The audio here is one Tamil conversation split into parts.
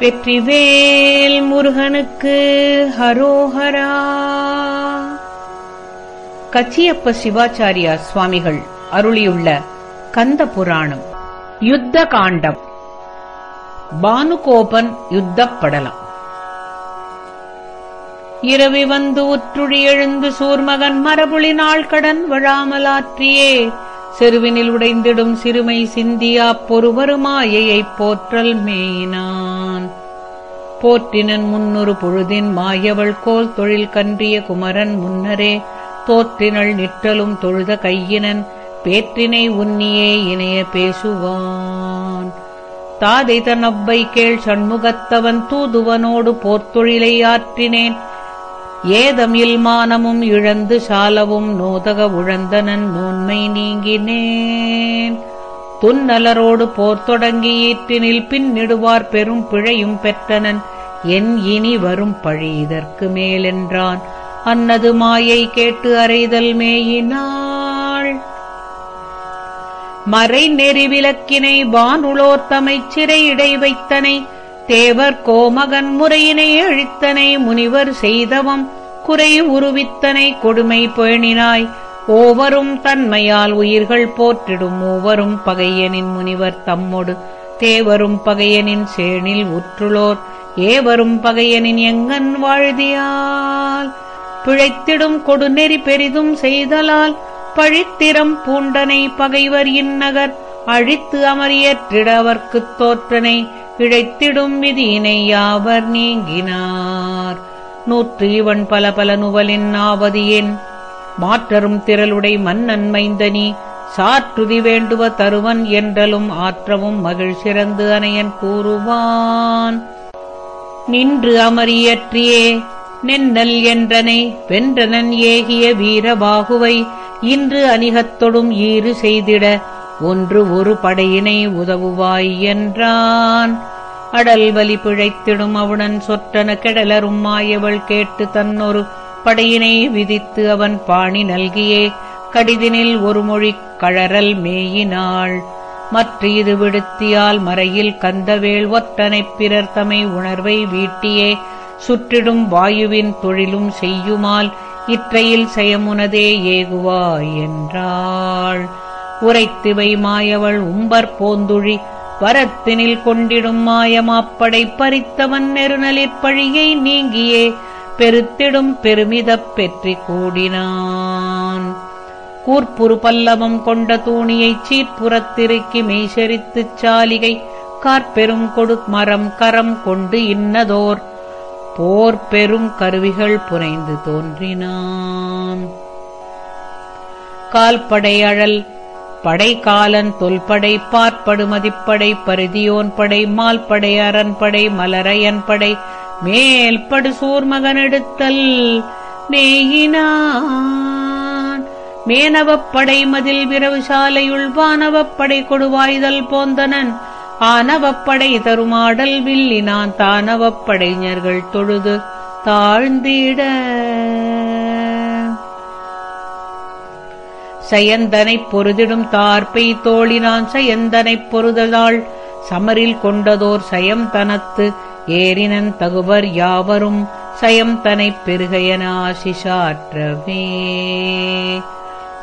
வெற்றிவேல் முருகனுக்கு ஹரோஹரா. கச்சியப்ப சிவாச்சாரியா சுவாமிகள் அருளியுள்ள கந்த புராணம் யுத்த காண்டம். பானுகோபன் யுத்தப்படலம். இரவி வந்து உற்றுழி எழுந்து சூர்மகன் மரபுளினாள் கடன் வழாமலாற்றியே. செருவினில் உடைந்திடும் சிறுமை சிந்தியா பொறுவருமாயையைப் போற்றல் மேயினான். போற்றினன் முன்னொரு பொழுதின் மாயவள் கோல் தொழில் கன்றிய குமரன் முன்னரே தோற்றினள் நிற்றலும் தொழுத கையினன் பேற்றினை உன்னியே இணைய பேசுவான். தாதை தன் கேள் சண்முகத்தவன் தூதுவனோடு போர்த்தொழிலை ஆற்றினேன் ஏதமில் மானமும் இழந்து சாலவும் நோதக உழந்தனன் நோன்மை நீங்கினேன். துன்னலரோடு போர் தொடங்கி ஈற்றினில் பின்னிடுவார் பெரும் பிழையும் பெற்றனன். என் இனி வரும் பழி இதற்கு மேலென்றான். அன்னது மாயை கேட்டு அறைதல் மேயினாள். மறை நெறி விளக்கினை வானுளோர் தமைச் இடை வைத்தனை தேவர் கோமகன் முறையினை அழித்தனை முனிவர் செய்தவம் குறை உருவித்தனை கொடுமை பேணினாய். ஓவரும் தன்மையால் உயிர்கள் போற்றிடும் மூவரும் பகையனின் முனிவர் தம்மொடு. தேவரும் பகையனின் சேனில் உற்றுளோர் ஏவரும் பகையனின் எங்கன் வாழ்தியால். பிழைத்திடும் கொடுநெறி பெரிதும் செய்தலால் பழித்திறம் பூண்டனை பகைவர் இந்நகர் அழித்து அமரியற்றிட அவர்க்குத் தோற்றனை இழைத்திடும் விதியினை யாவர் நீங்கினார். நூற்று இவன் பல பல நுவலின் ஆவதியேன். மாற்றரும் திரளுடை மன்னன் மைந்தனி சாற்றுதி வேண்டுவ தருவன் என்றலும் ஆற்றவும் மகிழ் சிறந்து அனையன் கூறுவான். நின்று அமரியற்றியே நென்னல் என்றனை வென்றனன் ஏகிய வீரபாகுவை இன்று அணிகத்தொடும் ஈறு செய்திட ஒன்று ஒரு படையினை உதவுவாய் என்றான். அடல் வலி பிழைத்திடும் அவுணன் சொற்றன கெடலரும் மாயவள் கேட்டு தன்னொரு படையினை விதித்து அவன் பாணி நல்கியே. கடிதினில் ஒரு மொழி கழறல் மேயினாள். மற்ற இது விடுத்தியால் மறையில் கந்தவேள் ஒற்றனைப் பிறர் தமை உணர்வை வீட்டியே. சுற்றிடும் வாயுவின் தொழிலும் செய்யுமால் இற்றையில் செயமுனதே ஏகுவாய் என்றாள். உரைத்திவை மாயவள் உம்பர் போந்துழி வரத்தினில் கொண்டிடும் மாயமாப்படை பறித்தவன் நெருநலிற்பழியை நீங்கியே பெருத்திடும் பெருமிதப் பெற்றி கூடினான். கூர்ப்புறு பல்லவம் கொண்ட தூணியைச் சீர்ப்புறத்திருக்கி மெய்சரித்துச் சாலிகை கார்பெரும் கொடு மரம் கரம் கொண்டு இன்னதோர் போர் பெரும் கருவிகள் புனைந்து தோன்றினான். கால்படை படைக்காலன் தொல்படை பார்ப்படுமதிப்படை பரிதியோன்படை படை மால்படை அரண்படை மலரையன்படை மேல்படு சூர்மகனெடுத்தல் மேயினான். மேனவப்படை மதில் விரவு சாலையுள் வானவப்படை கொடுவாய்தல் போந்தனன். ஆனவப்படை தருமாடல் வில்லினான் தானவப்படைஞர்கள் தொழுது தாழ்ந்திட சயந்தனைப் பொருதிடும் தார்ப்பை தோழினான் சயந்தனைப் பொருதலாள். சமரில் கொண்டதோர் சயம் தனத்து ஏறினன் தகுவர் யாவரும். சயம் தனைப் பெருகையன ஆசிஷாற்றவே.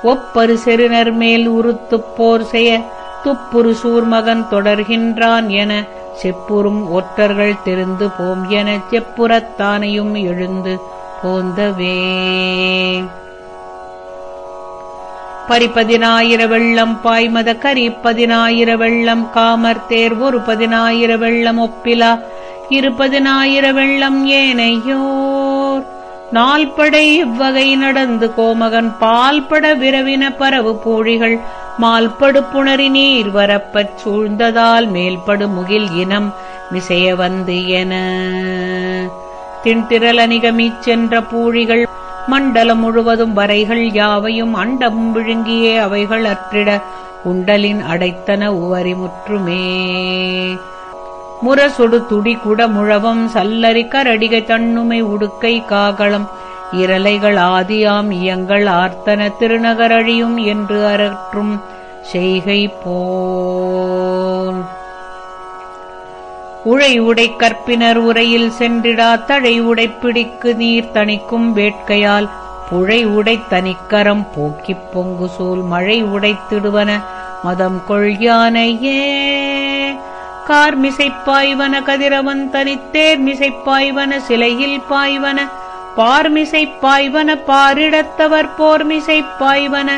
ஒப்பரு செருனர் மேல் உருத்துப் போர் செய்ய துப்புரு சூர்மகன் தொடர்கின்றான் என செப்புறும் ஒற்றர்கள் தெரிந்து போம் என செப்புறத்தானையும் எழுந்து போந்தவே. பரிப்பதினாயிர வெள்ளம் பாய்மத கரி பதினாயிர வெள்ளம் காமர் தேர் ஒரு பதினாயிர வெள்ளம் ஒப்பிலா. இருபதினாயிர வெள்ளம் ஏனையோர். நால்படை இவ்வகை நடந்து கோமகன் பால்பட விரவின பரவு பூழிகள். மால்படு புணரி நீர் வரப்பச் சூழ்ந்ததால் மேல்படு முகில் இனம் மிசைய வந்து என. திண்திரல் அணிகமிச் சென்ற பூழிகள் மண்டலம் முழுவதும் வரைகள் யாவையும் அண்டம் விழுங்கியே அவைகள் அற்றிட உண்டலின் அடைத்தன உவரி முற்றுமே. முரசொடு துடி குட முழவம் சல்லரி கரடிகை தன்னுமை உடுக்கை காகளம் இரலைகள் ஆதியாம் இயங்கள் ஆர்த்தன திருநகரழியும் என்று அரற்றும் செய்கை போல். உழை உடை கற்பினர் உரையில் சென்றிடா தழை உடைப்பிடிக்கு நீர் தணிக்கும் வேட்கையால். புழை உடை தனிக்கரம் போக்கிப் பொங்கு சூல் மழை உடைத்திடுவன மதம் கொள்யானையே கார்மிசைப் பாய்வன கதிரவன் தனித்தேர் மிசைப்பாய்வன சிலையில் பாய்வன பார்மிசைப் பாய்வன பாரிடத்தவர் போர்மிசைப்பாய்வன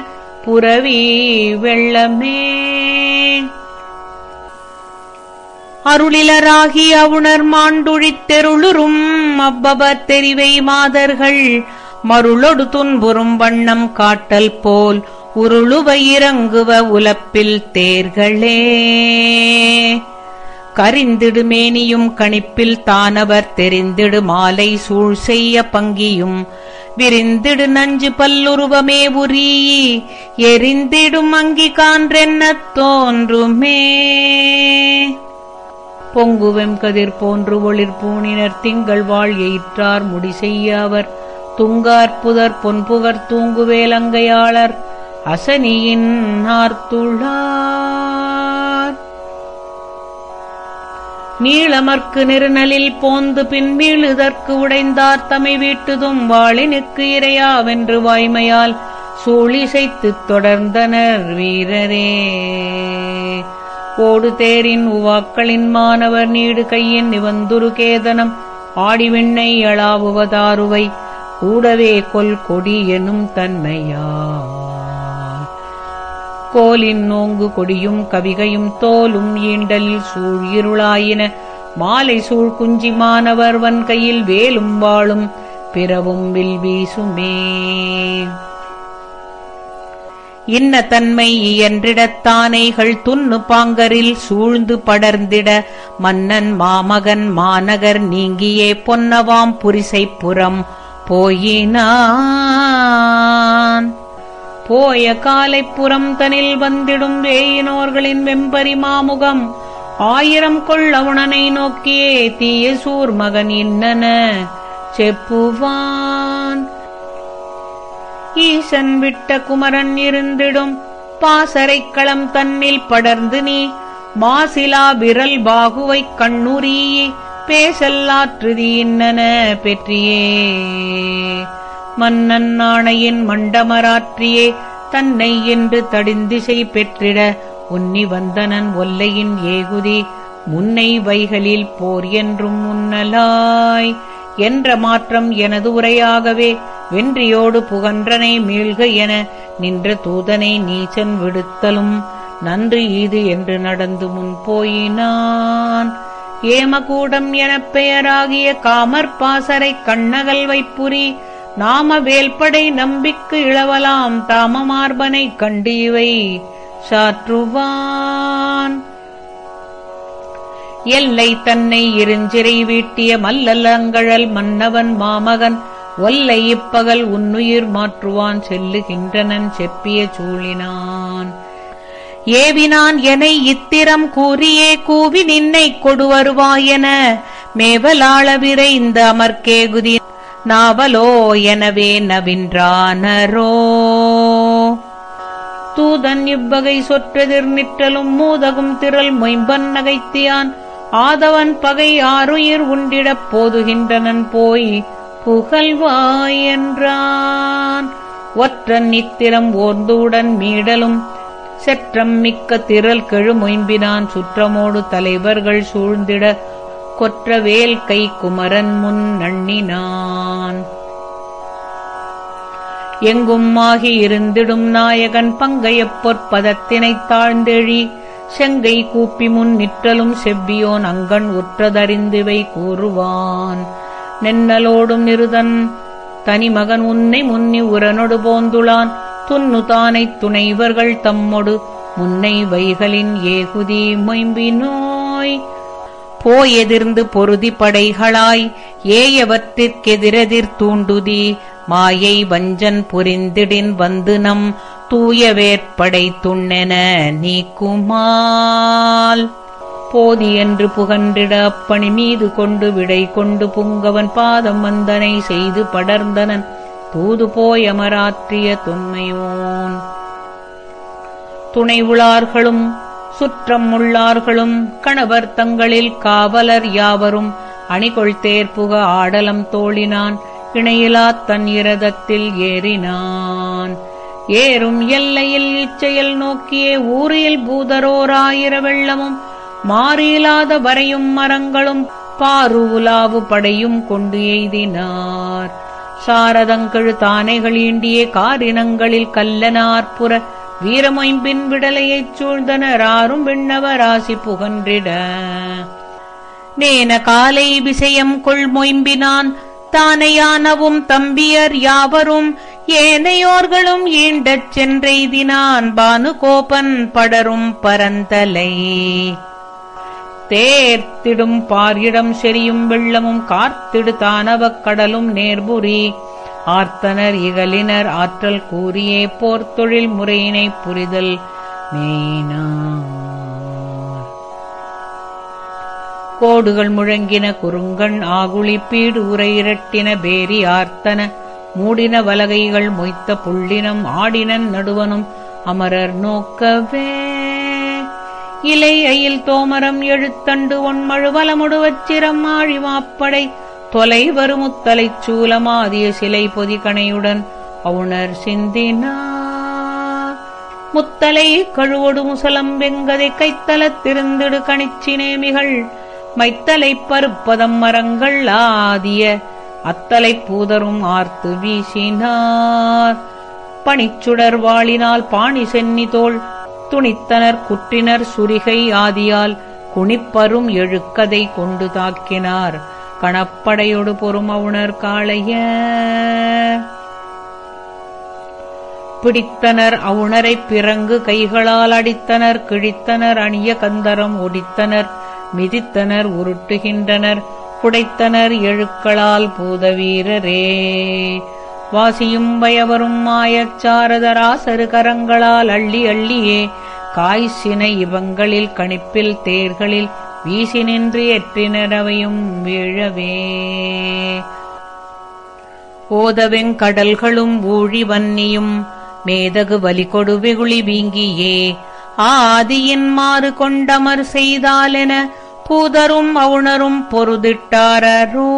புரவி வெள்ளமே. அருளிலராகி அவுணர் மாண்டுழித்தெருளுரும் அவ்வவர் தெரிவை மாதர்கள். மருளொடு துன்புறும் வண்ணம் காட்டல் போல் உருளுவ இறங்குவ உலப்பில் தேர்களே. கரிந்திடு மேனியும் கணிப்பில் தானவர் தெரிந்திடு மாலை சூழ் செய்ய பங்கியும். விரிந்திடு நஞ்சு பல்லுருவமே உரி எரிந்திடும் அங்கி கான்றென்ன தோன்றுமே. பொங்குவெம் கதிர் போன்று ஒளிர் பூணினர் திங்கள் வாழ் எயிற்றார் முடி செய்ய அவர். துங்கார் புதர் பொன்புகர் தூங்குவேலங்கையாளர் அசனியின் நார்த்துள்ளார் நீளமர்க்கு நெருநலில் போந்து பின்மீழுதற்கு உடைந்தார் தமை வீட்டுதும் வாளினுக்கு இரையாவென்று வாய்மையால் சூழிசைத்துத் தொடர்ந்தனர் வீரரே. கோடு தேரின் உவாக்களின் மாணவர் நீடு கையின் நிவந்துரு கேதனம். ஆடிவிண்ணை அளாவுவதாருவை கூடவே கொல் கொடி எனும் தன்மையால். கோலின் நோங்கு கொடியும் கவிகையும் தோலும் ஈண்டலில் சூழ் இருளாயின மாலை சூழ் குஞ்சி மாணவர் வன்கையில் வேலும் வாழும். பிறவும் வில் வீசுமே. இன்ன தன்மை என்றிடத்தானைகள் துண்ணு பாங்கரில் சூழ்ந்து படர்ந்திட மன்னன் மாமகன் மாநகர் நீங்கியே பொன்னவாம் புரிசைப் புறம் போயினான். போய காலைப்புறம் தனில் வந்திடும் வேயினோர்களின் வெம்பரி மாமுகம் ஆயிரம் கொள்ளவுணனை நோக்கியே தீய சூர் மகன் இன்னன செப்புவான். ஈசன் விட்ட குமரன் இருந்திடும். பாசரைக்களம் தன்னில் படர்ந்து நீ. மாசிலா விரல் பாகுவைக் கண்ணுரி. பேசல்லாற்றுதி இன்னன பெற்றியே. மன்னன் நாணையின் மண்டமராற்றியே. தன்னை என்று தடிந்திசை பெற்றிட. உன்னி வந்தனன் ஒல்லையின் ஏகுதி. முன்னை வைகளில் போர் என்றும் முன்னலாய் என்ற மாற்றம் எனது உரையாகவே வென்றியோடு புகன்றனை மீள்க என நின்ற தூதனை நீச்சன் விடுத்தலும் நன்று இது என்று நடந்து முன் போயினான். ஏமகூடம் எனப் பெயராகிய காமற்பாசரை கண்ணகல் வைப்புரி நாம வேல்படை நம்பிக்கு இளவலாம் தாமமார்பனை கண்டு இவை சாற்றுவான். எல்லை தன்னை இருஞ்சிறை வீட்டிய மல்லலங்கழல் மன்னவன் மாமகன் ஒல்லை இப்பகல் உன்னுயிர் மாற்றுவான் செல்லுகின்றனன் செப்பிய சூழினான். ஏவினான் என இத்திரம் கூறியே கூவி நின்னை கொடுவருவாயென மேவலாளவிரை இந்த அமர்கேகுதி நாவலோ எனவே நவின்றானரோ. தூதன் இவ்வகை சொற்றெதிர் நிற்றலும் மூதகும் திரள் மொயம்பன் நகைத்தியான் ஆதவன் பகை ஆறுயிர் உண்டிடப் போதுகின்றனன் போய் புகழ்வாய் என்றான். ஒற்றன் நித்திரம் ஓர்ந்துடன் மீடலும் செற்றம் மிக்க திரள் கெழுமொயம்பினான். சுற்றமோடு தலைவர்கள் சூழ்ந்திட கொற்ற வேல் கை குமரன் முன் நண்ணினான். எங்கும் ஆகி இருந்திடும் நாயகன் பங்கையப் பொற்பதத்தினைத் தாழ்ந்தெழி செங்கை கூப்பி முன் நிற்றலும் செவ்வியோன் அங்கண் உற்றதறிந்துவை கூறுவான். நென்னலோடும் நிருதன் தனிமகன் உன்னை முன்னி உரனொடு போந்துளான். துன்னு தானைத் துணைவர்கள் தம்மொடு முன்னை வைகளின் ஏகுதி மொயம்பினோய். போயெதிர்ந்து பொருதி படைகளாய் ஏயவற்றிற்கெதிரெதிர் தூண்டுதி. மாயை வஞ்சன் புரிந்திடின் வந்து நம் தூய வேற்படை துண்ணென நீக்குமால். போதி என்று புகன்றிட அப்பணி மீது கொண்டு விடை கொண்டு புங்கவன் பாதம் வந்தனை செய்து படர்ந்தனன். தூது போயமராற்றிய தொன்மையோன். துணை உளார்களும் சுற்றம் உள்ளார்களும் கணவர் தங்களில் காவலர் யாவரும் அணிகொள் தேர்ப்புக ஆடலம் தோழினான் இணையிலாத் தன் இரதத்தில் ஏறினான். ஏறும் எல்லையில் இச்செயல் நோக்கியே ஊரில் பூதரோராயிர வெள்ளமும் மாறியிலாத வரையும் மரங்களும் பாரு உலாவு படையும் கொண்டு எய்தினார். சாரதங்கழு தானைகள் ஈண்டிய காரினங்களில் கல்லனார்புற வீரமொயம்பின் விடலையைச் சூழ்ந்தனராறும் விண்ணவராசி புகன்றிட. நேன காலை விசயம் கொள் மொயம்பினான் தானையானவும் தம்பியர் யாவரும் ஏனையோர்களும் ஈண்டச் சென்றெய்தினான் பானுகோபன் படரும் பரந்தலை. தேர்த்திடும் பாரிடம் செரியும் வெள்ளமும் கார்த்திடு தானவக் கடலும் நேர்புரி. ஆர்த்தனர் இகலினர் ஆற்றல் கூறியே போர்த்தொழில் முறையினை புரிதல் மெய்னா கோடுகள் முழங்கின குறுங்கண் ஆகுளிப்பீடு உரை இரட்டின பேரி ஆர்த்தன மூடின வலகைகள் மொய்த்த புள்ளினம் ஆடினன் நடுவனும் அமரர் நோக்கவே. இலை அயில் தோமரம் எழுத்தண்டு ஒன்மழு வலமுடுவச்சிரம் ஆழி மாப்படை தொலை வருமுத்தலைச் சூலமாதிய சிலை பொதிகணையுடன் அவுணர் சிந்தினார். முத்தலை கழுவொடு முசலம் வெங்கதை கைத்தலத்திருந்திடு கணிச்சினேமிகள் மைத்தலைப் பருப்பதம் மரங்கள் ஆதிய. அத்தலைப் பூதரும் ஆர்த்து வீசினார். பணிச்சுடர் வாளினால் பாணி சென்னிதோள் துணித்தனர் குற்றினர் சுரிகை ஆதியால். குனிப்பரும் எழுக்கதை கொண்டு தாக்கினார். கணப்படையொடு பொறுமவுணர் காளைய. பிடித்தனர் அவுணரைப் பிறங்கு கைகளால் அடித்தனர். கிழித்தனர் அணிய கந்தரம் ஒடித்தனர். மிதித்தனர் உருட்டுகின்றனர் புடைத்தனர் எழுக்களால் பூத வீரரே வாசியும் பயவரும் மாயச்சாரதராசரு கரங்களால் அள்ளி அள்ளியே. காய்ச்சினை இவங்களில் கணிப்பில் தேர்களில் வீசி நின்று எற்றினரவையும் வீழவே. ஓதவெங்கடல்களும் ஊழி வன்னியும் மேதகு வலிகொடு வெகுளி வீங்கியே. ஆதியின் மாறு கொண்டமர் செய்தாலென பூதரும் அவுணரும் பொருதிட்டாரோ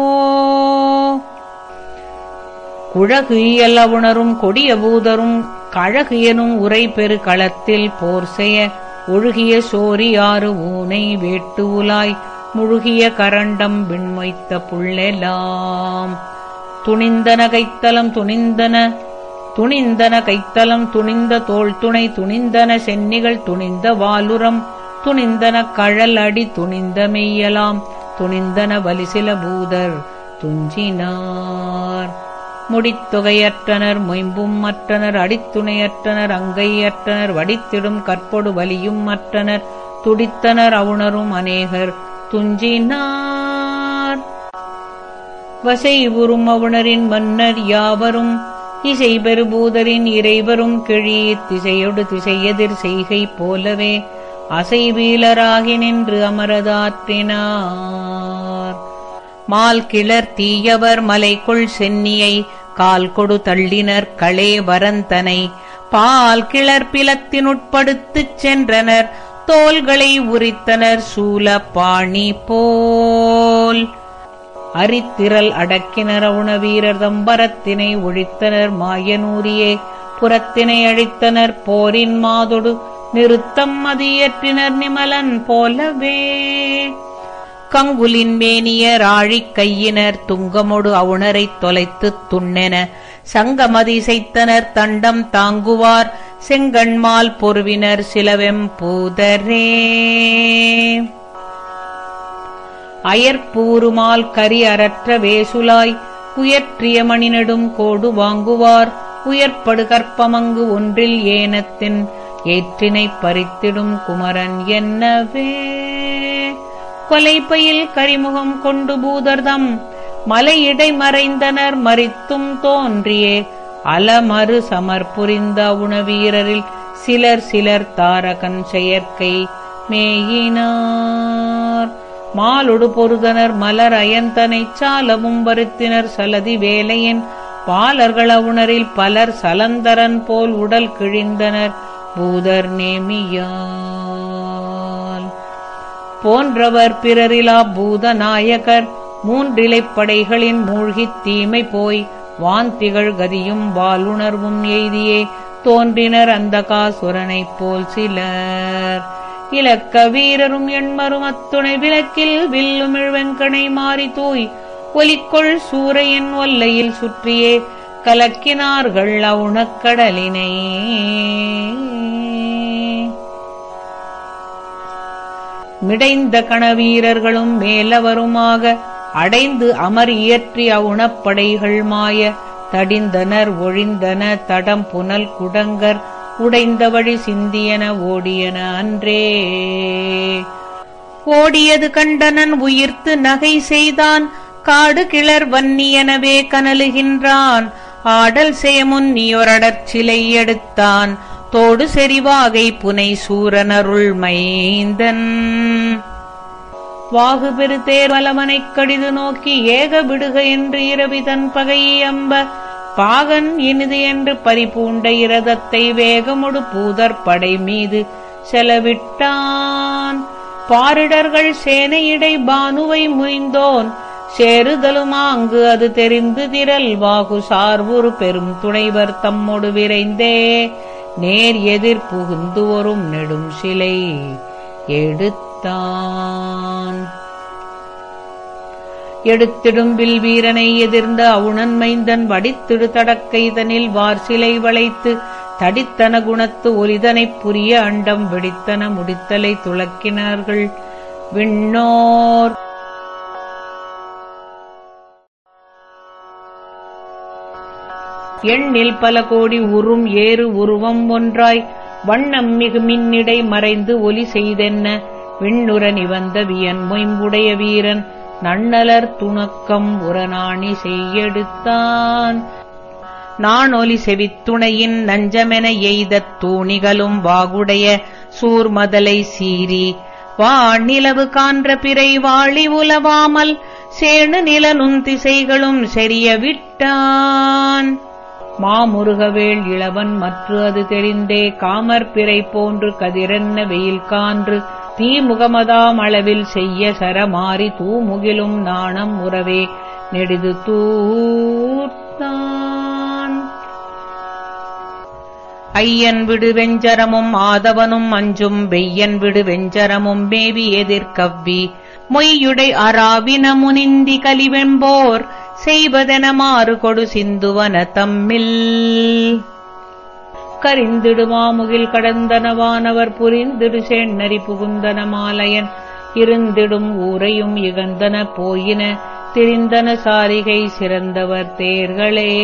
குழகு இயல் அவுணரும் கொடிய பூதரும் கழகு எனும் உரை பெரு களத்தில் போர் செய்ய ஒழுகிய சோரியாறு ஊனை வேட்டு உலாய் முழுகிய கரண்டம் விண்மொய்த்த புள்ளெலாம். துணிந்தன கைத்தலம் துணிந்தன துணிந்தன கைத்தலம் துணிந்த தோல் துணை துணிந்தன சென்னிகள் துணிந்த வாலுரம் துணிந்தன கழல் அடி துணிந்த மெய்யலாம் துணிந்தன வலிசில பூதர் துஞ்சினார். முடித்தொகையற்றனர் மொயம்பும் மற்றனர் அடித்துணையற்றனர் அங்கையற்றனர் வடித்திடும் கற்பொடு வலியும் மற்றனர் துடித்தனர் அவுணரும் அநேகர் துஞ்சினார். வசை உறும் அவுணரின் மன்னர் யாவரும் இசை பெருபூதரின் இறைவரும் கிழி திசையொடு திசையெதிர் செய்கை போலவே அசைவீலராகி நின்று அமரதாற்றினார் மால் கிளர் தீயவர் மலைக்குள் சென்னியை கால் கொடு தள்ளினர் களே வரந்தனை பால் கிளர் பிலத்தினுட்படுத்துச் சென்றனர் தோள்களை உரித்தனர் சூல பாணி போல். அரித்திரல் அடக்கினர் அவுண வீரர் தம்பரத்தினை ஒழித்தனர் மாயனூரியே. புறத்தினை அழித்தனர் போரின் மாதொடு நிறுத்தம் மதியற்றினர் நிமலன் போலவே. கங்குலின் மேனியர் ஆழிக் கையினர் துங்கமொடு அவுணரைத் தொலைத்துத் துண்ணென சங்கமதி செய்தனர் தண்டம் தாங்குவார் செங்கண்மால் பொருவினர் சிலவெம்பூதரே அயற்பூருமால் கரி அறற்ற வேசுலாய் உயற்றியமணி நெடும் கோடு வாங்குவார். உயர்ப்படு கற்பமங்கு ஒன்றில் ஏனத்தின் ஏற்றினைப் பறித்திடும் குமரன் என்னவே? கொலைப்பையில் கரிமுகம் கொண்டு பூதர்தம் மலையிடை மறைந்தனர் மறித்தும் தோன்றியே. அலமறு சமர்புரிந்த உணவீரரில் சிலர் சிலர் தாரகன் செயற்கை மேயினார். மாலொடு பொருதனர் மலர் அயந்தனைச் சாலவும் வருத்தினர் சலதி வேலையின். பாலர்கள் அவுணரில் பலர் சலந்தரன் போல் உடல் கிழிந்தனர். பூதர் நேமியால். போன்றவர் பிறரிலா பூதநாயகர் மூன்றிலைப் படைகளின் மூழ்கித் தீமை போய். வாந்திகள் கதியும் வாலுணர்வும் எய்தியே. தோன்றினர் அந்த காசுரனைப் போல் சிலர். இலக்க வீரரும் எண்மரும் அத்துணை விளக்கில் வில்லுமிழ் வெங்கனை மாறி தூய் ஒலிக்கொள் சூறையின் ஒல்லையில் சுற்றியே கலக்கினார்கள் அவுணக்கடலினை. மிடைந்த கணவீரர்களும் மேலவருமாக அடைந்து அமர் இயற்றி அவுணப்படைகள் மாய தடிந்தனர் ஒழிந்தன தடம் புனல் குடங்கர் உடைந்த வழி சிந்தியன ஓடியன அன்றே. ஓடியது கண்டனன் உயிர்த்து நகை செய்தான் காடு கிளர் வன்னியனவே கனலுகின்றான். ஆடல் செய்முன்னியொரடற் சிலை எடுத்தான் தோடு செறிவாகை புனை சூரனருள் மைந்தன். வாகு பெரு தேர்வலமனைக் கடிது நோக்கி ஏக விடுக என்று இரவி தன் பகையம்ப பாகன் இனிது என்று பறிபூண்ட இரதத்தை வேகமுடு பூதற்படை மீது செலவிட்டான். பாரிடர்கள் சேனையிடை பானுவை முய்ந்தோன் சேருதலுமா அங்கு அது தெரிந்து திரல் வாகு சார்வுரு பெரும் துணைவர் தம்மொடு விரைந்தே. நேர் எதிர் புகுந்து வரும் நெடும் சிலை எடுத்தான். எடுத்திடும்பில் வீரனை எதிர்ந்த அவுணன் மைந்தன் வடித்திடு தடக்கைதனில் வார் சிலை வளைத்து தடித்தன குணத்து ஒலிதனைப் புரிய அண்டம் வெடித்தன முடித்தலை துளக்கினார்கள். விண்ணோர். எண்ணில் பல கோடி உறும் ஏறு உருவம் ஒன்றாய் வண்ணம் மிகு மின்னிடை மறைந்து ஒலி செய்தென்ன? விண்ணுர நிவந்த வியன் மொயம்புடைய வீரன் நன்னலர் துணக்கம் உரநாணி செய்யெடுத்தான். நான் ஒலி செவித்துணையின் நஞ்சமென எய்தத் தூணிகளும் வாகுடைய சூர்மதலை சீறி வானிலவு கான்ற பிறை வாழி உலவாமல் சேணு நிலனும் திசைகளும் செறிய விட்டான். மாமுருகவேள் இளவன் மற்று அது தெரிந்தே காமற் பிறை போன்று கதிரென்ன வெயில் கான்று தீமுகமதாம் அளவில் செய்ய சரமாறி தூமுகிலும் நாணம் உறவே நெடிது தூர்த்தான். ஐயன் விடு வெஞ்சரமும் ஆதவனும் அஞ்சும் வெய்யன் விடு வெஞ்சரமும் மேவி எதிர்கவ்வி. மொய்யுடை அராவின முனிந்தி கலிவெம்போர் செய்வதென மாறு கொடு சிந்துவன தம்மில். கரிந்திடுமாமுகில் கடந்தனவானவர் புரிந்திடு செண்ணறி புகுந்தன மாலையன். இருந்திடும் ஊரையும் இகந்தன போயின. திரிந்தன சாரிகை சிறந்தவர் தேர்களே.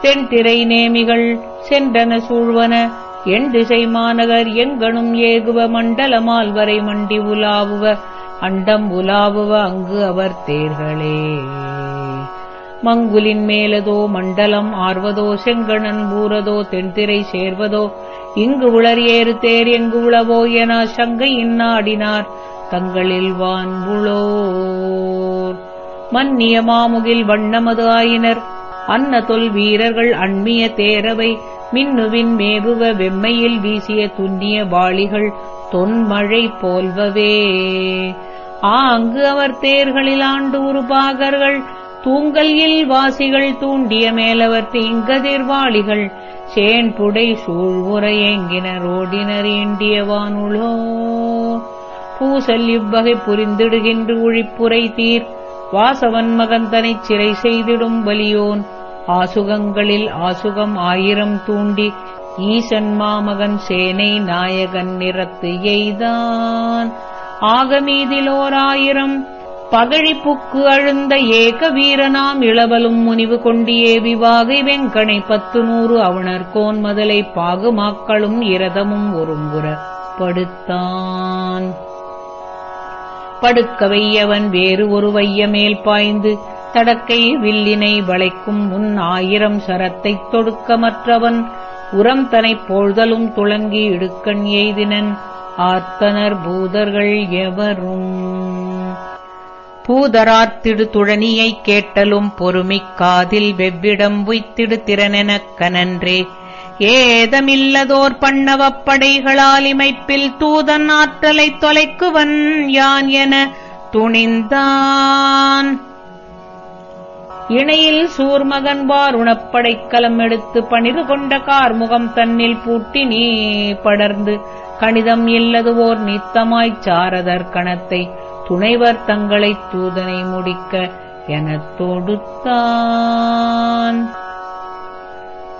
தென்திரை நேமிகள் சென்றன சூழ்வன. என் திசை மாநகர் எங்கனும் ஏகுவ மண்டலமால் வரை மண்டி உலாவுவ. அண்டம் உலாவுவ அங்கு அவர் தேர்களே. மங்குலின் மேலதோ மண்டலம் ஆர்வதோ செங்கணன் பூரதோ தென்திரை சேர்வதோ இங்கு உளர் ஏறு தேர் எங்கு உளவோ என சங்கையின் நாடினார் தங்களில் வான்புளோர் மன்னிய மாமுகில் வண்ணமது ஆயினர். அன்ன தொல் வீரர்கள் அண்மிய தேரவை. மின்னுவின் மேவுவ வெம்மையில் வீசிய துன்னிய வாளிகள் தொன்மழை போல்வவே. ஆங்கு அவர் தேர்களில் ஆண்டு உருபாகர்கள் தூங்கல் வாசிகள் தூண்டிய மேலவர் தீங்கதிர்வாளிகள் சேன்புடை சூழ்வுரையேங்கினர் ஓடினர் ஏண்டிய வானுளோ பூசல் இவ்வகை புரிந்திடுகின்ற ஒழிப்புரை தீர் வாசவன் மகந்தனைச் சிறை செய்திடும் வலியோன். ஆசுகங்களில் ஆசுகம் ஆயிரம் தூண்டி ஈசன் மாமகன் சேனை நாயகன் நிறத்து எய்தான். ஆகமீதிலோர் பகழிப்புக்கு அழுந்த ஏக வீரனாம் இளவலும் முனிவு கொண்டியே விவாகை வெங்கனை பத்து நூறு அவுணர் மதலை பாகுமாக்களும் இரதமும் ஒருங்குற படுத்தான். படுக்க வையவன் வேறு ஒரு வைய மேல் பாய்ந்து தடக்கை வில்லினை வளைக்கும் முன் ஆயிரம் சரத்தைத் தொடுக்க மற்றவன் உரம் தனைப் போழ்தலும் துளங்கி இடுக்கண் எய்தினன் ஆர்த்தனர் பூதர்கள் எவரும். பூதரார்த்திடு துழனியைக் கேட்டலும் பொறுமிக் காதில் வெவ்விடம் உய்த்திடு திறனெனக் கனன்றே. ஏதமில்லதோர் பண்ணவப்படைகளால் இமைப்பில் தூதன் ஆற்றலைத் தொலைக்குவன் யான் என துணிந்தான். இணையில் சூர்மகன் வாருணப்படைக்கலம் எடுத்து பணிது கொண்ட கார்முகம் தன்னில் பூட்டி நீ படர்ந்து கணிதம் இல்லது ஓர் நித்தமாய்ச் சாரதர் கணத்தை. துணைவர் தங்களைத் தூதனை முடிக்க எனத் தொடுத்தான்.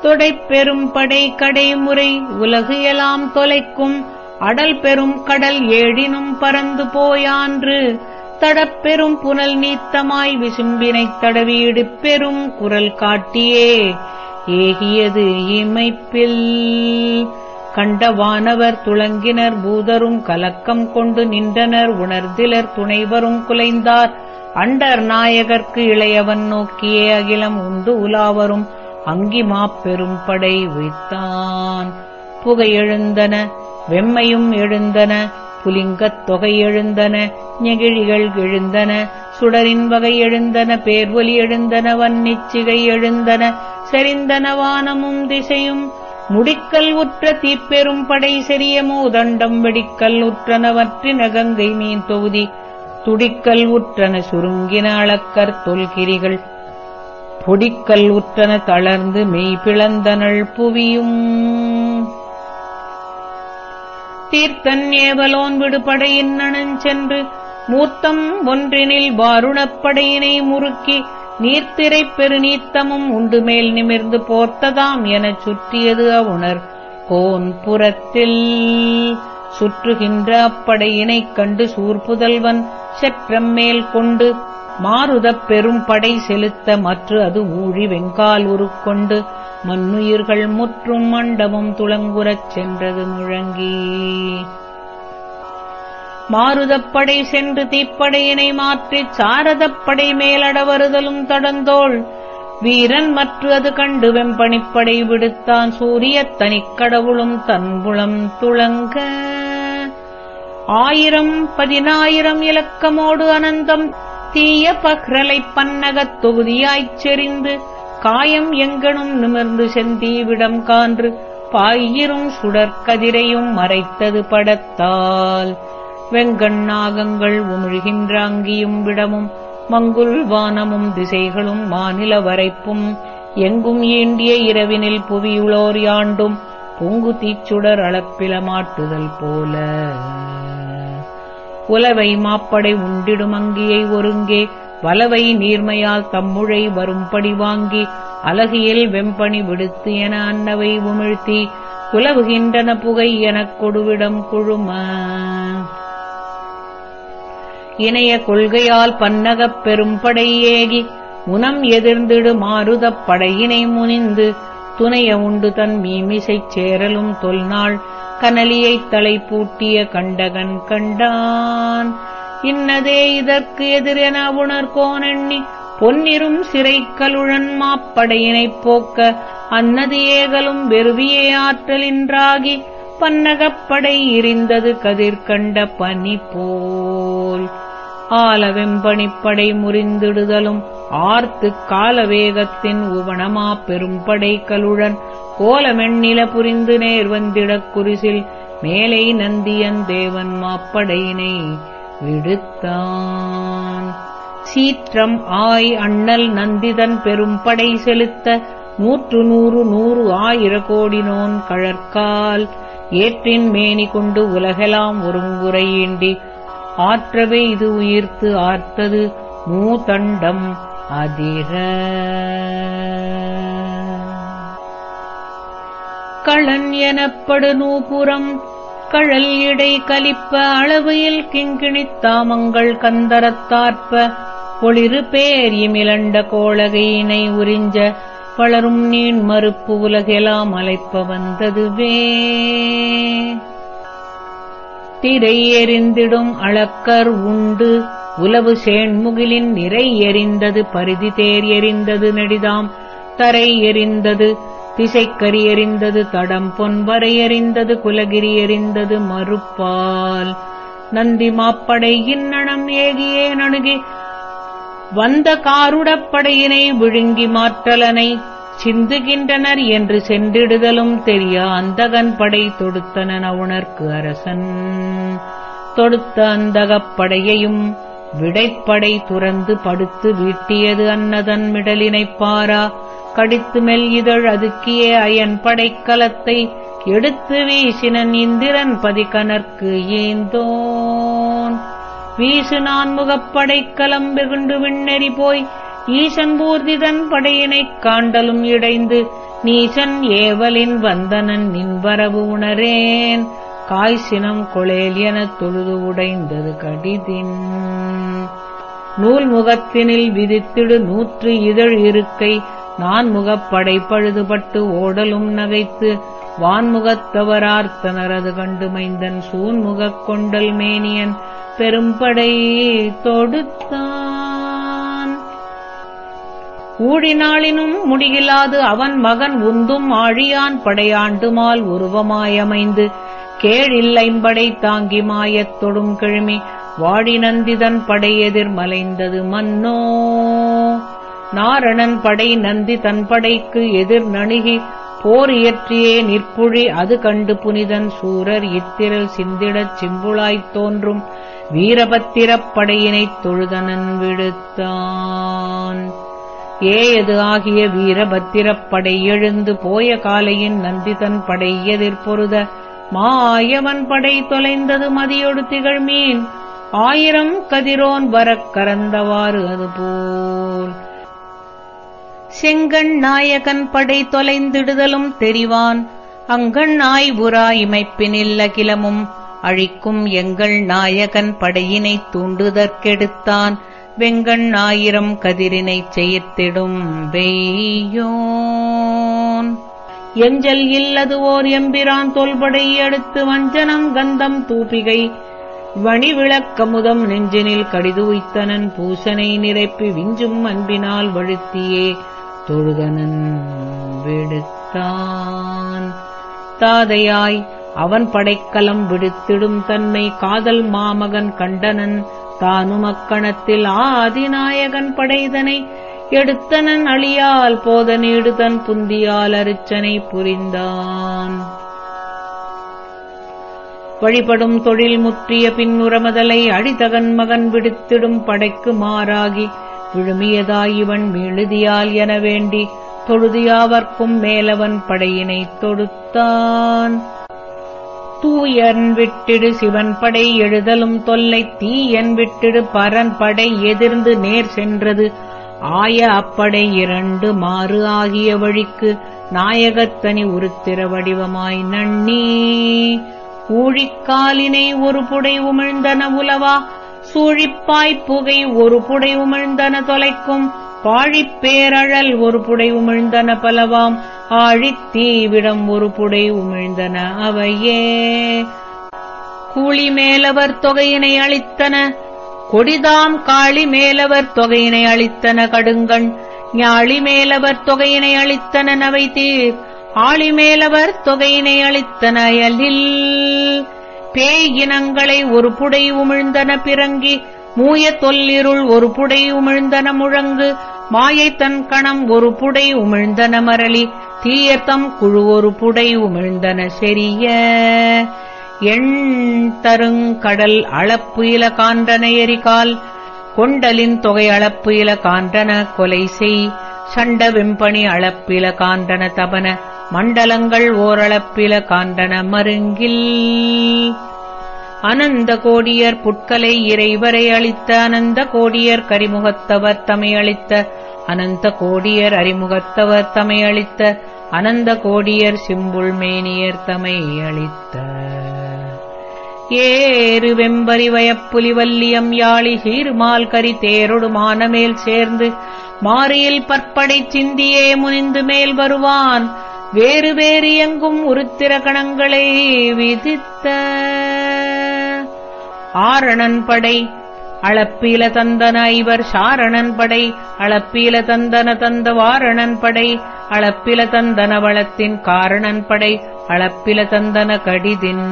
தொடைப்பெரும் படை கடைமுறை உலகு எலாம் தொலைக்கும் அடல் பெரும் கடல் ஏழினும் பறந்து போயான்று தடப்பெரும் புனல் நீத்தமாய் விசும்பினைத் தடவீடு பெரும் குரல் காட்டியே. ஏகியது இமைப்பில் கண்ட வானவர் துளங்கினர் பூதரும் கலக்கம் கொண்டு நின்றனர் உணர்திலர் துணைவரும் குலைந்தார். அண்டர் நாயகர்க்கு இளையவன் நோக்கியே அகிலம் உண்டு உலாவரும் அங்கி மாப்பெரும் படை வைத்தான் புகை எழுந்தன வெம்மையும் எழுந்தன புலிங்கத் தொகை எழுந்தன நெகிழிகள் எழுந்தன சுடரின் வகை எழுந்தன பேர்வொலி எழுந்தன வன்னிச்சிகை எழுந்தன செறிந்தன வானமும் திசையும் முடிக்கல் உற்ற தீப்பெரும் படை செரியமோ தண்டம் வெடிக்கல் உற்றனவற்றின் கங்கை மீன் தொகுதி துடிக்கல் உற்றன சுருங்கின அளக்கர் தொல்கிரிகள். பொடிக்கல் உற்றன தளர்ந்து மெய் பிளந்தனள் புவியும். தீர்த்தன் ஏவலோன் விடுபடையின் நனஞ்சென்று மூர்த்தம் ஒன்றினில் வாருணப்படையினை முறுக்கி நீர்த்திரைப் பெருநீத்தமும் உண்டு மேல் நிமிர்ந்து போர்த்ததாம் எனச் சுற்றியது அவுணர். கோன் புறத்தில் சுற்றுகின்ற அப்படையினைக் கண்டு சூர்புதல்வன் செற்றம் மேல் கொண்டு மாருதப் பெரும் படை செலுத்த மற்ற அது ஊழி வெங்கால் உருக்கொண்டு மண்ணுயிர்கள் முற்றும் மண்டபம் துளங்குறச் சென்றது முழங்கி. மாருதப்படை சென்று தீப்படையினை மாற்றிச் சாரதப்படை மேலடவருதலும் தடந்தோள். வீரன் மற்ற அது கண்டு வெம்பணிப்படை விடுத்தான் சூரியத் தனிக்கடவுளும் தன்புளம் துளங்க. ஆயிரம் பதினாயிரம் இலக்கமோடு அனந்தம் தீய பஹ்ரலைப் பன்னகத் தொகுதியாய்ச் செறிந்து காயம் எங்கனும் நிமிர்ந்து செந்தீவிடம் கான்று பாயிரும் சுடற்கதிரையும் மறைத்தது படத்தால். வெங்கண்ணாகங்கள் உமிழ்கின்ற அங்கியும் விடமும் மங்குல் வானமும் திசைகளும் மாநில வரைப்பும் எங்கும் ஈண்டிய இரவினில் புவியுளோர் யாண்டும் பொங்கு தீச்சுடர் அளப்பில மாட்டுதல் போல. உலவை மாப்படை உண்டிடும் அங்கியை ஒருங்கே வலவை நீர்மையால் தம்முழை வரும்படி வாங்கி அலகியில் வெம்பணி விடுத்து என அன்னவை உமிழ்த்தி உலவுகின்றன புகை எனக் கொடுவிடம் குழும. இணைய கொள்கையால் பன்னகப் பெரும்படை ஏகி முனம் எதிர்ந்திடு மாருதப் படையினை முனிந்து துணைய உண்டு தன் மீமிசைச் சேரலும் தொல்நாள் கனலியைத் தலை பூட்டிய கண்டகன் கண்டான். இன்னதே இதற்கு எதிரென உணர்கோனெண்ணி பொன்னிரும் சிறைக்கலுழன் மாப்படையினைப் போக்க அன்னது ஏகலும் வெறுவியே ஆற்றலின்றாகி பன்னகப்படை எரிந்தது கதிர்கண்ட பனி போல். ஆலவெம்பணிப்படை முறிந்திடுதலும். ஆர்த்துக் காலவேகத்தின் உவணமா பெரும்படை கலுழன் கோலமெண்ணில புரிந்து நேர் வந்திடக் குரிசில் மேலை நந்தியன் தேவன் மாப்படையினை விடுத்தான். சீற்றம் ஆய் அண்ணல் நந்திதன் பெரும்படை செலுத்த. நூற்று நூறு நூறு ஆயிர கோடினோன் கழற்கால். ஏற்றின் மேனி கொண்டு உலகெலாம் ஒருங்குறையீண்டி ஆற்றவே இது உயிர்த்து ஆர்த்தது மூதண்டம் அதிர களன் எனப்படு நூபுரம் கழல் இடை கலிப்ப அளவையில் கிங்கிணித் தாமங்கள் கந்தரத்தார்ப்ப ஒளிரு பேர் இமிலண்ட கோளகையினை உறிஞ்ச பலரும் நீண் மறுப்பு உலகெலாம் அலைப்ப வந்ததுவே. திரை எறிந்திடும் அளக்கர் உண்டு. உலவு சேண்முகிலின் நிறை எறிந்தது பரிதி தேர் எறிந்தது நெடிதாம். தரை எறிந்தது திசைக்கரி எறிந்தது தடம் பொன்வரை எறிந்தது குலகிரி எறிந்தது மறுப்பால். நந்தி மாப்படை இன்னணம் ஏகியே நணுகி வந்த காருடப்படையினை விழுங்கி மாற்றலனை. சிந்துகின்றனர் என்று சென்றிடுதலும் தெரிய அந்தகன் படை தொடுத்தன உணர்க்கு அரசன். தொடுத்த அந்தகப் படையையும் விடைப்படை துறந்து படுத்து வீட்டியது அன்னதன் மிடலினைப் பாரா. கடித்து மெல் இதழ் அதுக்கிய அயன் படைக்கலத்தை எடுத்து வீசினன் இந்திரன் பதிகனற்கு ஏந்தோன். வீசு நான்முகப் படைக்கலம் வெகுண்டு விண்ணெறி போய் ஈசன்பூர்த்திதன் படையினைக் காண்டலும் இடைந்து நீசன் ஏவலின் வந்தனன் நின்வரவு உணரேன். காய்சினம் கொளேல் எனத் தொழுது உடைந்தது கடிதின். நூல் முகத்தினில் விதித்திடு நூற்று இதழ் இருக்கை நான் முகப்படை பழுதுபட்டு ஓடலும் நகைத்து வான்முகத்தவரார்த்தனரது கண்டுமைந்தன் சூன்முகக் கொண்டல் மேனியன். பெரும்படை தொடுத்தான். ஊழினாளினும் முடியிலாது அவன் மகன் உந்தும் ஆழியான் படையாண்டுமால் உருவமாயமைந்து கேழில்லைம்படை தாங்கி மாயத் தொடும் கிழமி வாடி நந்திதன் படை எதிர் மலைந்தது மன்னோ. நாரணன் படை நந்தி தன் படைக்கு எதிர் நணுகி போர் இயற்றியே நிற்புழி அது கண்டு புனிதன் சூரர் இத்திரல் சிந்திடச் சிம்புளாய்த் தோன்றும் வீரபத்திரப் படையினைத் தொழுதனன் விடுத்தான். ஏயது ஆகிய வீரபத்திரப்படை எழுந்து போய காலையின் நந்திதன் படை எதிர்பொருத மாயவன் படை தொலைந்தது மதியொடு திகழ்மீன். ஆயிரம் கதிரோன் வரக் கரந்தவாறு அதுபோல். செங்கண் நாயகன் படை தொலைந்திடுதலும் தெரிவான். அங்கண் ஆய்வுரா இமைப்பினில் அகிலமும் அழிக்கும் எங்கள் நாயகன் படையினைத் தூண்டுதற்கெடுத்தான். வெங்கண் ஆயிரம் கதிரினைச் செயத்திடும் வெய்யோன் எஞ்சல் இல்லது ஓர் எம்பிரான் தோல்படை அடுத்து வஞ்சனம் கந்தம் தூபிகை. வணிவிளக்கமுதம் நெஞ்சினில் கடிதுய்த்தனன் பூசனை நிரப்பி விஞ்சும் அன்பினால் வழுத்தியே தொழுதனன் விடுத்தான். தாதையாய் அவன் படைக்கலம் விடுத்திடும் தன்மை காதல் மாமகன் கண்டனன் தானும் அக்கணத்தில் ஆதிநாயகன் படைதனை எடுத்தனன் அழியால் போத நீடுதன் புந்தியால் அரிச்சனை புரிந்தான். வழிபடும் தொழில் முற்றிய பின்னுரமதலை அழிதகன் மகன் விடுத்திடும் படைக்கு மாறாகி விழுமியதாய் இவன் மீழுதியால் என வேண்டி தொழுதியாவர்க்கும் மேலவன் படையினைத் தொடுத்தான். தூயன் விட்டிடு சிவன் படை எழுதலும் தொல்லை தீயன் விட்டிடு பரன் படை எதிர்ந்து நேர் சென்றது. ஆய அப்படை இரண்டு மாறு ஆகிய வழிக்கு நாயகத்தனி உருத்திர வடிவமாய் நன்னி. ஊழிக்காலினை ஒரு புடை உமிழ்ந்தன உலவா சூழிப்பாய்ப் புகை ஒரு புடை உமிழ்ந்தன தொலைக்கும். பாழிப்பேரழல் ஒரு புடை உமிழ்ந்தன பலவாம். ஆழித்தீவிடம் ஒரு புடை உமிழ்ந்தன அவையே. கூலி மேலவர் தொகையினை அளித்தன. கொடிதாம் காளி மேலவர் தொகையினை அளித்தன கடுங்கண். ஞாழி மேலவர் தொகையினை அளித்தன நவை தீர் ஆளி மேலவர் தொகையினை அளித்தன அயலில் பேய் இனங்களை ஒரு புடை உமிழ்ந்தன பிறங்கி. மூய தொல்லிருள் ஒரு புடை உமிழ்ந்தன முழங்கு. மாயை தன் கணம் ஒரு புடை உமிழ்ந்தன மரளி. தீயர்த்தம் குழு ஒரு புடை உமிழ்ந்தன செரிய எண் தருங்கடல் அளப்புயில கான்றன எரிகால். கொண்டலின் தொகை அளப்புயில கான்றன கொலை செய். சண்ட வெம்பணி அளப்பில காண்டன தபன. மண்டலங்கள் ஓரளப்பில காண்டன மருங்கில். அனந்த கோடியர் புட்கலை இறைவரை அளித்த அனந்த கோடியர் கரிமுகத்தவர் தமையளித்த அனந்த கோடியர் அறிமுகத்தவர் தமையளித்த அனந்த கோடியர் சிம்புள் மேனியர் தமையளித்த ஏறு வெம்பரி வயப்புலி வல்லியம் யாழி சீர்மால் கரி தேரொடு மானமேல் சேர்ந்து மாறியில் பற்படை சிந்தியே முனிந்து மேல் வருவான் வேறு வேறு எங்கும் உருத்திர கணங்களை விதித்த. ஆரணன் படை அளப்பீல தந்தன ஐவர் சாரணன் படை அளப்பீல தந்தன தந்த வாரணன் படை அளப்பில தந்தன வளத்தின் காரணன் படை அளப்பில தந்தன கடிதின்.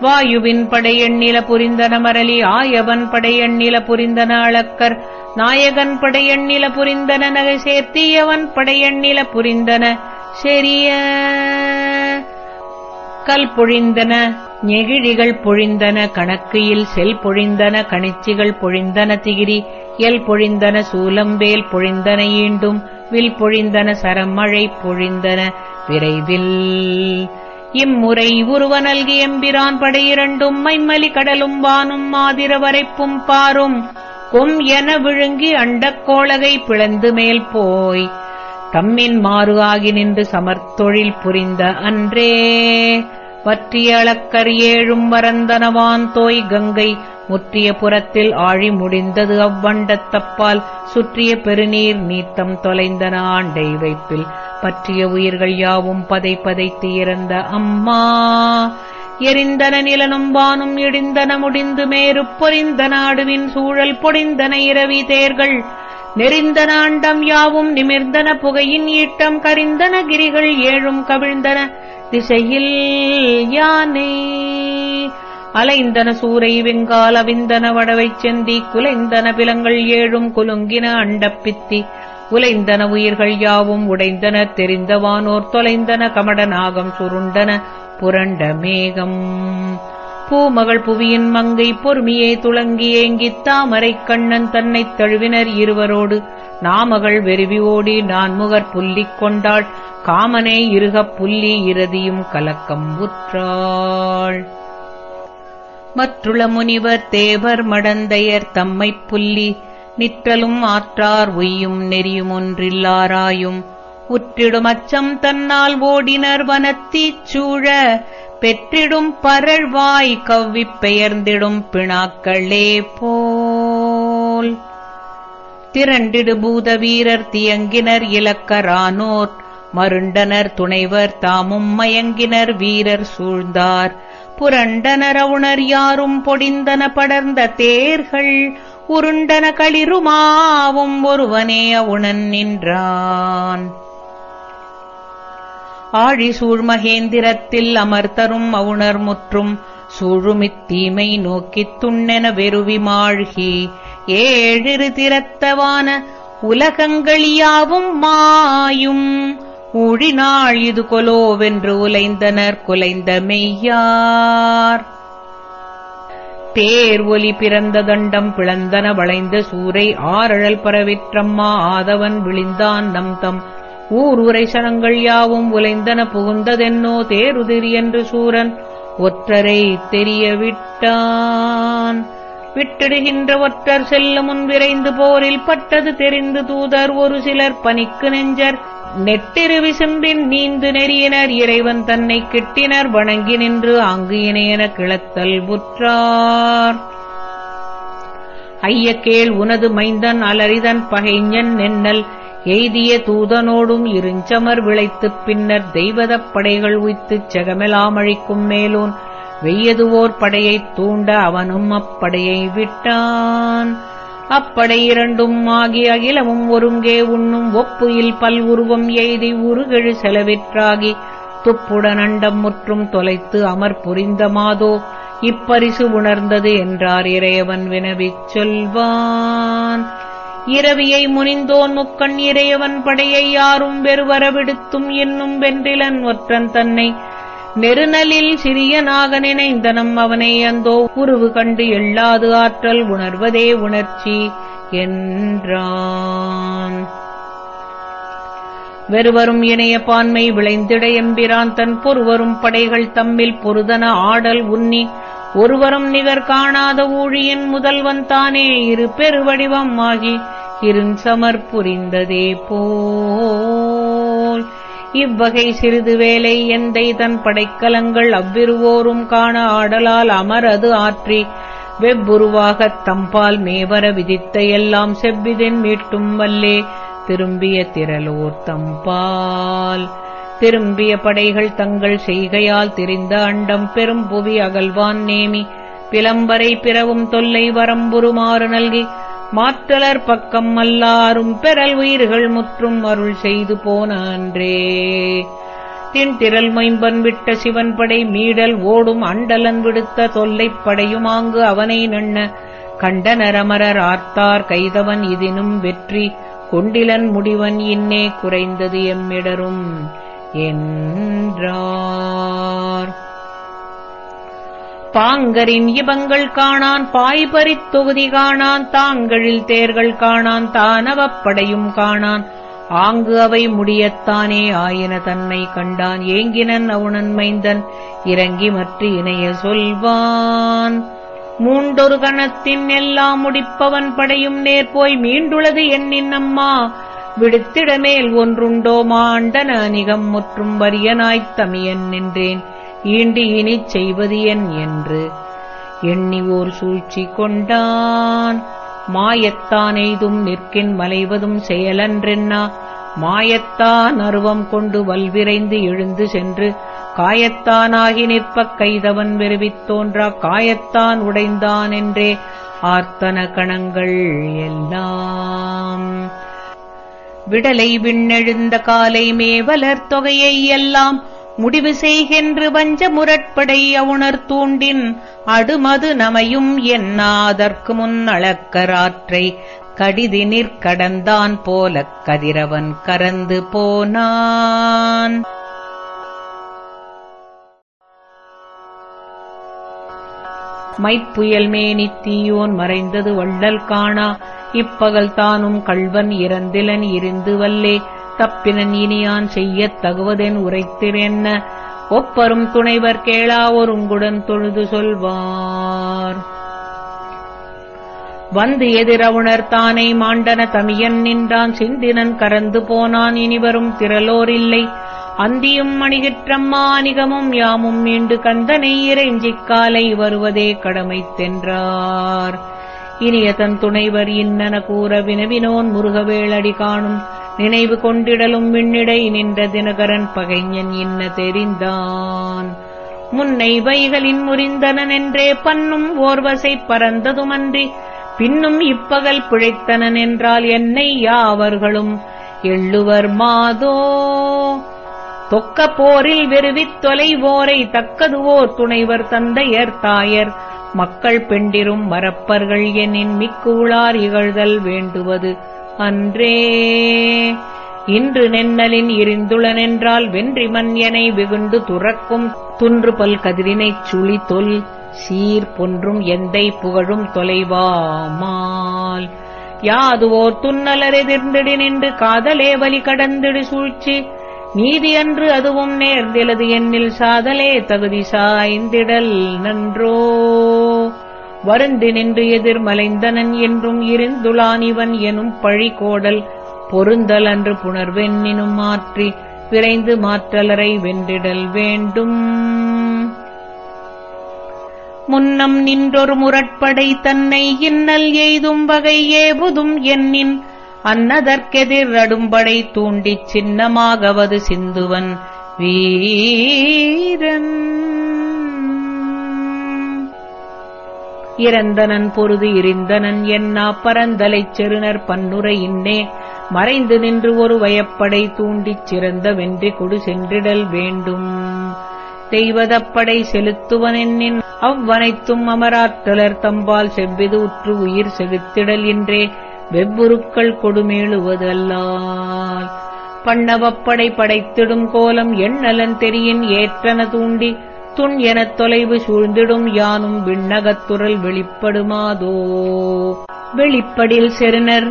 வாயுவின் படையெண்ணில புரிந்தன மரளி ஆயவன் படையெண்ணில புரிந்தன அளக்கர் நாயகன் படையெண்ணில புரிந்தன நகை சேர்த்தியவன் படையெண்ணில புரிந்தன செரிய கல் பொழிந்தன நெகிழிகள் பொழிந்தன கணக்கையில் செல் பொழிந்தன கணிச்சிகள் பொழிந்தன திகிரி எல் பொழிந்தன சூலம்பேல் பொழிந்தன ஈண்டும் வில் பொழிந்தன சரமழை பொழிந்தன விரைவில். இம்முறை உருவ நல்கி எம்பிரான் படையிரண்டும் மைமலி கடலும் வானும் மாதிர வரைப்பும் பாரும். கொம் என விழுங்கி அண்டக் கோளகை பிளந்து மேல் போய். தம்மின் மாறு ஆகி நின்று சமர்த்தொழில் புரிந்த அன்றே. வற்றிய அளக்கர் ஏழும் தோய் கங்கை. முற்றிய புறத்தில் ஆழி முடிந்தது அவ்வண்டத்தப்பால் சுற்றிய பெருநீர் நீத்தம் தொலைந்தன ஆண்டை வைப்பில். பற்றிய உயிர்கள் யாவும் பதை பதைத்து இறந்த அம்மா. எரிந்தன நிலனும் வானும் இடிந்தன முடிந்து மேறு பொறிந்த நாடுவின் சூழல் பொடிந்தன இரவி தேர்கள். நெறிந்தன நாண்டம் யாவும் நிமிர்ந்தன புகையின் ஈட்டம் கரிந்தன கிரிகள் ஏழும் கவிழ்ந்தன. திசையில் யானே? அலைந்தன சூரை வெங்கால் விந்தன வடவைச் செந்தி குலைந்தன பிலங்கள் ஏழும் குலுங்கின அண்டப்பித்தி. உலைந்தன உயிர்கள் யாவும் உடைந்தன தெரிந்தவானோர் தொலைந்தன கமட நாகம் சுருண்டன புரண்ட மேகம். பூமகள் புவியின் மங்கை பொறுமையே துளங்கி ஏங்கித் தாமரை கண்ணன் தன்னைத் தழுவினர் இருவரோடு. நாமகள் வெறுவி ஓடி நான்முகர் புல்லிக் கொண்டாள். காமனே இருகப் புல்லி இறதியும் கலக்கம் உற்றாள். மற்றுள முனிவர் தேவர் மடந்தையர் தம்மைப் புல்லி. நிற்றலும் ஆற்றார் உய்யும் நெறியும் ஒன்றில்லாராயும் உற்றிடும் அச்சம் தன்னால் ஓடினர் வனத்தீச் சூழ. பெற்றிடும் பரழ்வாய் கவ்விப் பெயர்ந்திடும் பிணாக்களே போல். திரண்டிடு பூத வீரர் தியங்கினர் இலக்கரானோர் மருண்டனர் துணைவர் தாமும் மயங்கினர் வீரர் சூழ்ந்தார். புரண்டனர் அவுணர் யாரும் பொடிந்தன படர்ந்த தேர்கள் உருண்டன களிருமாவும் ஒருவனே அவுணன் நின்றான். ஆழி சூழ்மகேந்திரத்தில் அமர்த்தரும் அவுணர் முற்றும் சூழுமித்தீமை நோக்கித் துண்ணென வெறுவி மாழ்கி. ஏழிரு திறத்தவான உலகங்களியாவும் மாயும். ஊழினாள் இது கொலோவென்று உலைந்தனர் குலைந்த மெய்யார். தேர் ஒலி பிறந்த தண்டம் பிளந்தன வளைந்த சூரை ஆரழல் பரவிற்றம்மா ஆதவன் விழிந்தான் நம் தம் ஊர் உரை சனங்கள் யாவும் உலைந்தன புகுந்ததென்னோ தேருதிரி என்று சூரன் ஒற்றரை தெரிய விட்டான் விட்டிடுகின்ற ஒற்றர் செல்ல முன் விரைந்து போரில் பட்டது தெரிந்து தூதர் ஒரு சிலர் பனிக்கு நெஞ்சர். நெட்டிரு விசும்பின் நீந்து நெறியினர் இறைவன் தன்னை கிட்டினர் வணங்கி நின்று ஆங்கு இணையன கிளத்தல் புற்றார். ஐயக்கேள் உனது மைந்தன் அலரிதன் பகைஞன் நென்னல் எய்திய தூதனோடும் இருஞ்சமர் விளைத்துப் பின்னர் தெய்வதப் படைகள் உய்த்துச் செகமெலாமழிக்கும் மேலோன். வெய்யதுவோர் படையைத் தூண்ட அவனும் அப்படையை விட்டான். அப்படை இரண்டும் ஆகி அகிலமும் ஒருங்கே உண்ணும் ஒப்புயில் பல் உருவம் எய்தி உருகெழு செலவிற்றாகி. துப்புடன் அண்டம் முற்றும் தொலைத்து அமர் புரிந்த மாதோ இப்பரிசு உணர்ந்தது என்றார் இறையவன் வினவிச் சொல்வான். இரவியை முனிந்தோன் முக்கண் இறையவன் படையை யாரும் வெறுவர விடுத்தும் என்னும் வென்றிலன் ஒற்றன் தன்னை. நெருநலில் சிறியனாக நினைந்தனம் அவனை அந்தோ உருவு கண்டு எள்ளாது ஆற்றல் உணர்வதே உணர்ச்சி என்றான். வெறுவரும் இணைய பான்மை விளைந்திட எம்பிரான் தன் பொறுவரும் படைகள் தம்மில் பொருதன ஆடல் உன்னி ஒருவரும் நிகர் காணாத ஊழியின் முதல்வன் தானே இரு பெருவடிவம் ஆகி இருஞ்சமர் புரிந்ததே போல். இவ்வகை சிறிது வேலை எந்தை தன் படைக்கலங்கள் அவ்விருவோரும் காண ஆடலால் அமரது ஆற்றி வெவ்வுருவாகத் தம்பால் மேவர விதித்த எல்லாம் செவ்விதென் மீட்டும் வல்லே திரும்பிய திரளோர் தம்பால். திரும்பிய படைகள் தங்கள் செய்கையால் திரிந்த அண்டம் பெரும் புவி அகல்வான் நேமி. பிளம்பரை பிறவும் தொல்லை வரம்புருமாறு நல்கி. மாற்றலர் பக்கம் அல்லாரும் பெறல் உயிர்கள் முற்றும் அருள் செய்து போன அன்றே. திண்திரல் மொயம்பன் விட்ட சிவன் படை மீடல் ஓடும் அண்டலன் விடுத்த தொல்லைப் படையுமாங்கு அவனை நண்ண கண்டனரமரர் ஆர்த்தார் கைதவன் இதினும் வெற்றி. கொண்டிலன் முடிவன் இன்னே குறைந்தது எம்மிடரும். என்றார். பாங்கரின் இபங்கள் காணான் பாய்பரித் தொகுதி காணான் தாங்களில் தேர்கள் காணான் தானவப்படையும் காணான். ஆங்கு அவை முடியத்தானே ஆயின தன்னை கண்டான் ஏங்கினன் அவுணன் மைந்தன் இறங்கி மற்ற இணைய சொல்வான். மூண்டொரு கணத்தின் எல்லாம் முடிப்பவன் படையும் நேர்போய் மீண்டுளது எண்ணின் அம்மா விடுத்திடமேல் ஒன்றுண்டோ மாண்டன அணிகம் முற்றும் வரியனாய்த் தமியன் நின்றேன். ஈண்டி இனிச் செய்வது என் என்று. எண்ணி ஓர் சூழ்ச்சி கொண்டான். மாயத்தான் எய்தும் நிற்கின் மலைவதும் செயலன்றென்னா? மாயத்தான் அருவம் கொண்டு வல்விரைந்து எழுந்து சென்று காயத்தானாகி நிற்பக் கைதவன் வெறுவித் தோன்றா? காயத்தான் உடைந்தான் என்றே ஆர்த்தன கணங்கள் எல்லாம். விடலை விண்ணெழுந்த காலை மேவலர் தொகையை எல்லாம் முடிவு செய்கின்று வஞ்ச முரட்படை அவுணர் தூண்டின் அடுமது நமையும் என்னாதற்கு முன் அளக்கராற்றை கடிதி நிற்கடந்தான் போலக் கதிரவன் கரந்து போனான். மைப்புயல் மேனித்தீயோன் மறைந்தது வள்ளல் காணா. இப்பகல் தானும் கள்வன் இறந்திலன் இருந்து வல்லே தப்பினன் இனியான் செய்யத் தகுவதென் உரைத்திரென்ன. ஒப்பரும் துணைவர் கேளா ஒருங்குடன் தொழுது சொல்வார். வந்து எதிரவுணர் தானை மாண்டன தமியன் நின்றான். சிந்தினன் கரந்து போனான் இனிவரும் திரளோரில்லை அந்தியும் மணிகிற்றம்மா அணிகமும் யாமும் மீண்டு கந்தனை இறைஞ்சிக்காலை வருவதே கடமை தென்றார் இனிய தன் துணைவர் இன்னன கூற வினவினோன் முருகவேளடி காணும். நினைவு கொண்டிடலும் விண்ணிடை நின்ற தினகரன் பகைஞன் இன்ன தெரிந்தான். முன்னை வைகளின் முறிந்தனன் என்றே பன்னும் ஓர்வசை பறந்ததுமன்றி பின்னும் இப்பகல் பிழைத்தனன் என்றால் என்னை யாவர்களும் எள்ளுவர் மாதோ? தொக்க போரில் வெறுவித் தொலைவோரை தக்கதுவோர் துணைவர் தந்தையர் தாயர் மக்கள் பெண்டிரும் மறப்பர்கள் எனின் மிக்கூளார் இகழ்தல் வேண்டுவது அன்றே. இன்று நென்னலின் இருந்துளனென்றால் வென்றி மன்யனை வெகுண்டு துறக்கும் துன்று பல் கதிரினைச் சுழி தொல் சீர் பொன்றும் எந்தை புகழும் தொலைவாமால் யாதுவோர் துன்னலரெதிர்ந்திடு நின்று காதலே வலி கடந்திடு சூழ்ச்சி நீதி அன்று அதுவும் நேர்ந்திலது என்னில் சாதலே தகுதி சாய்ந்திடல் நன்றோ. வருந்தி நின்று எதிர்மலைந்தனன் என்றும் இருந்துலானிவன் எனும் பழிகோடல் பொருந்தல் அன்று புணர்வென்னினும் மாற்றி விரைந்து மாற்றலரை வென்றிடல் வேண்டும். முன்னம் நின்றொரு முரட்படை தன்னை இன்னல் எய்தும் வகை ஏவுதும் என்னின் அன்னதற்கெதிர் அடும்படை தூண்டிச் சின்னமாகவது சிந்துவன் வீரன். இறந்தனன் பொருது இருந்தனன் என்னா பரந்தலைச் செருணர் பன்னுரை இன்னே. மறைந்து நின்று ஒரு வயப்படை தூண்டிச் சிறந்த வென்றி கொடு சென்றிடல் வேண்டும். தெய்வதப்படை செலுத்துவனென்னின் அவ்வனைத்தும் அமராற்றலர் தம்பால் செவ்விது உற்று உயிர் செலுத்திடல் என்றே வெவ்வுருக்கள் கொடுமேழுவது அல்லால் பண்ணவப்படை படைத்திடும் கோலம் எண்ணலன் தெரியின் ஏற்றன தூண்டி துண் எனத் தொலைவு சூழ்ந்திடும் யானும் விண்ணகத்துரல் வெளிப்படுமாதோ. வெளிப்படில் செருனர்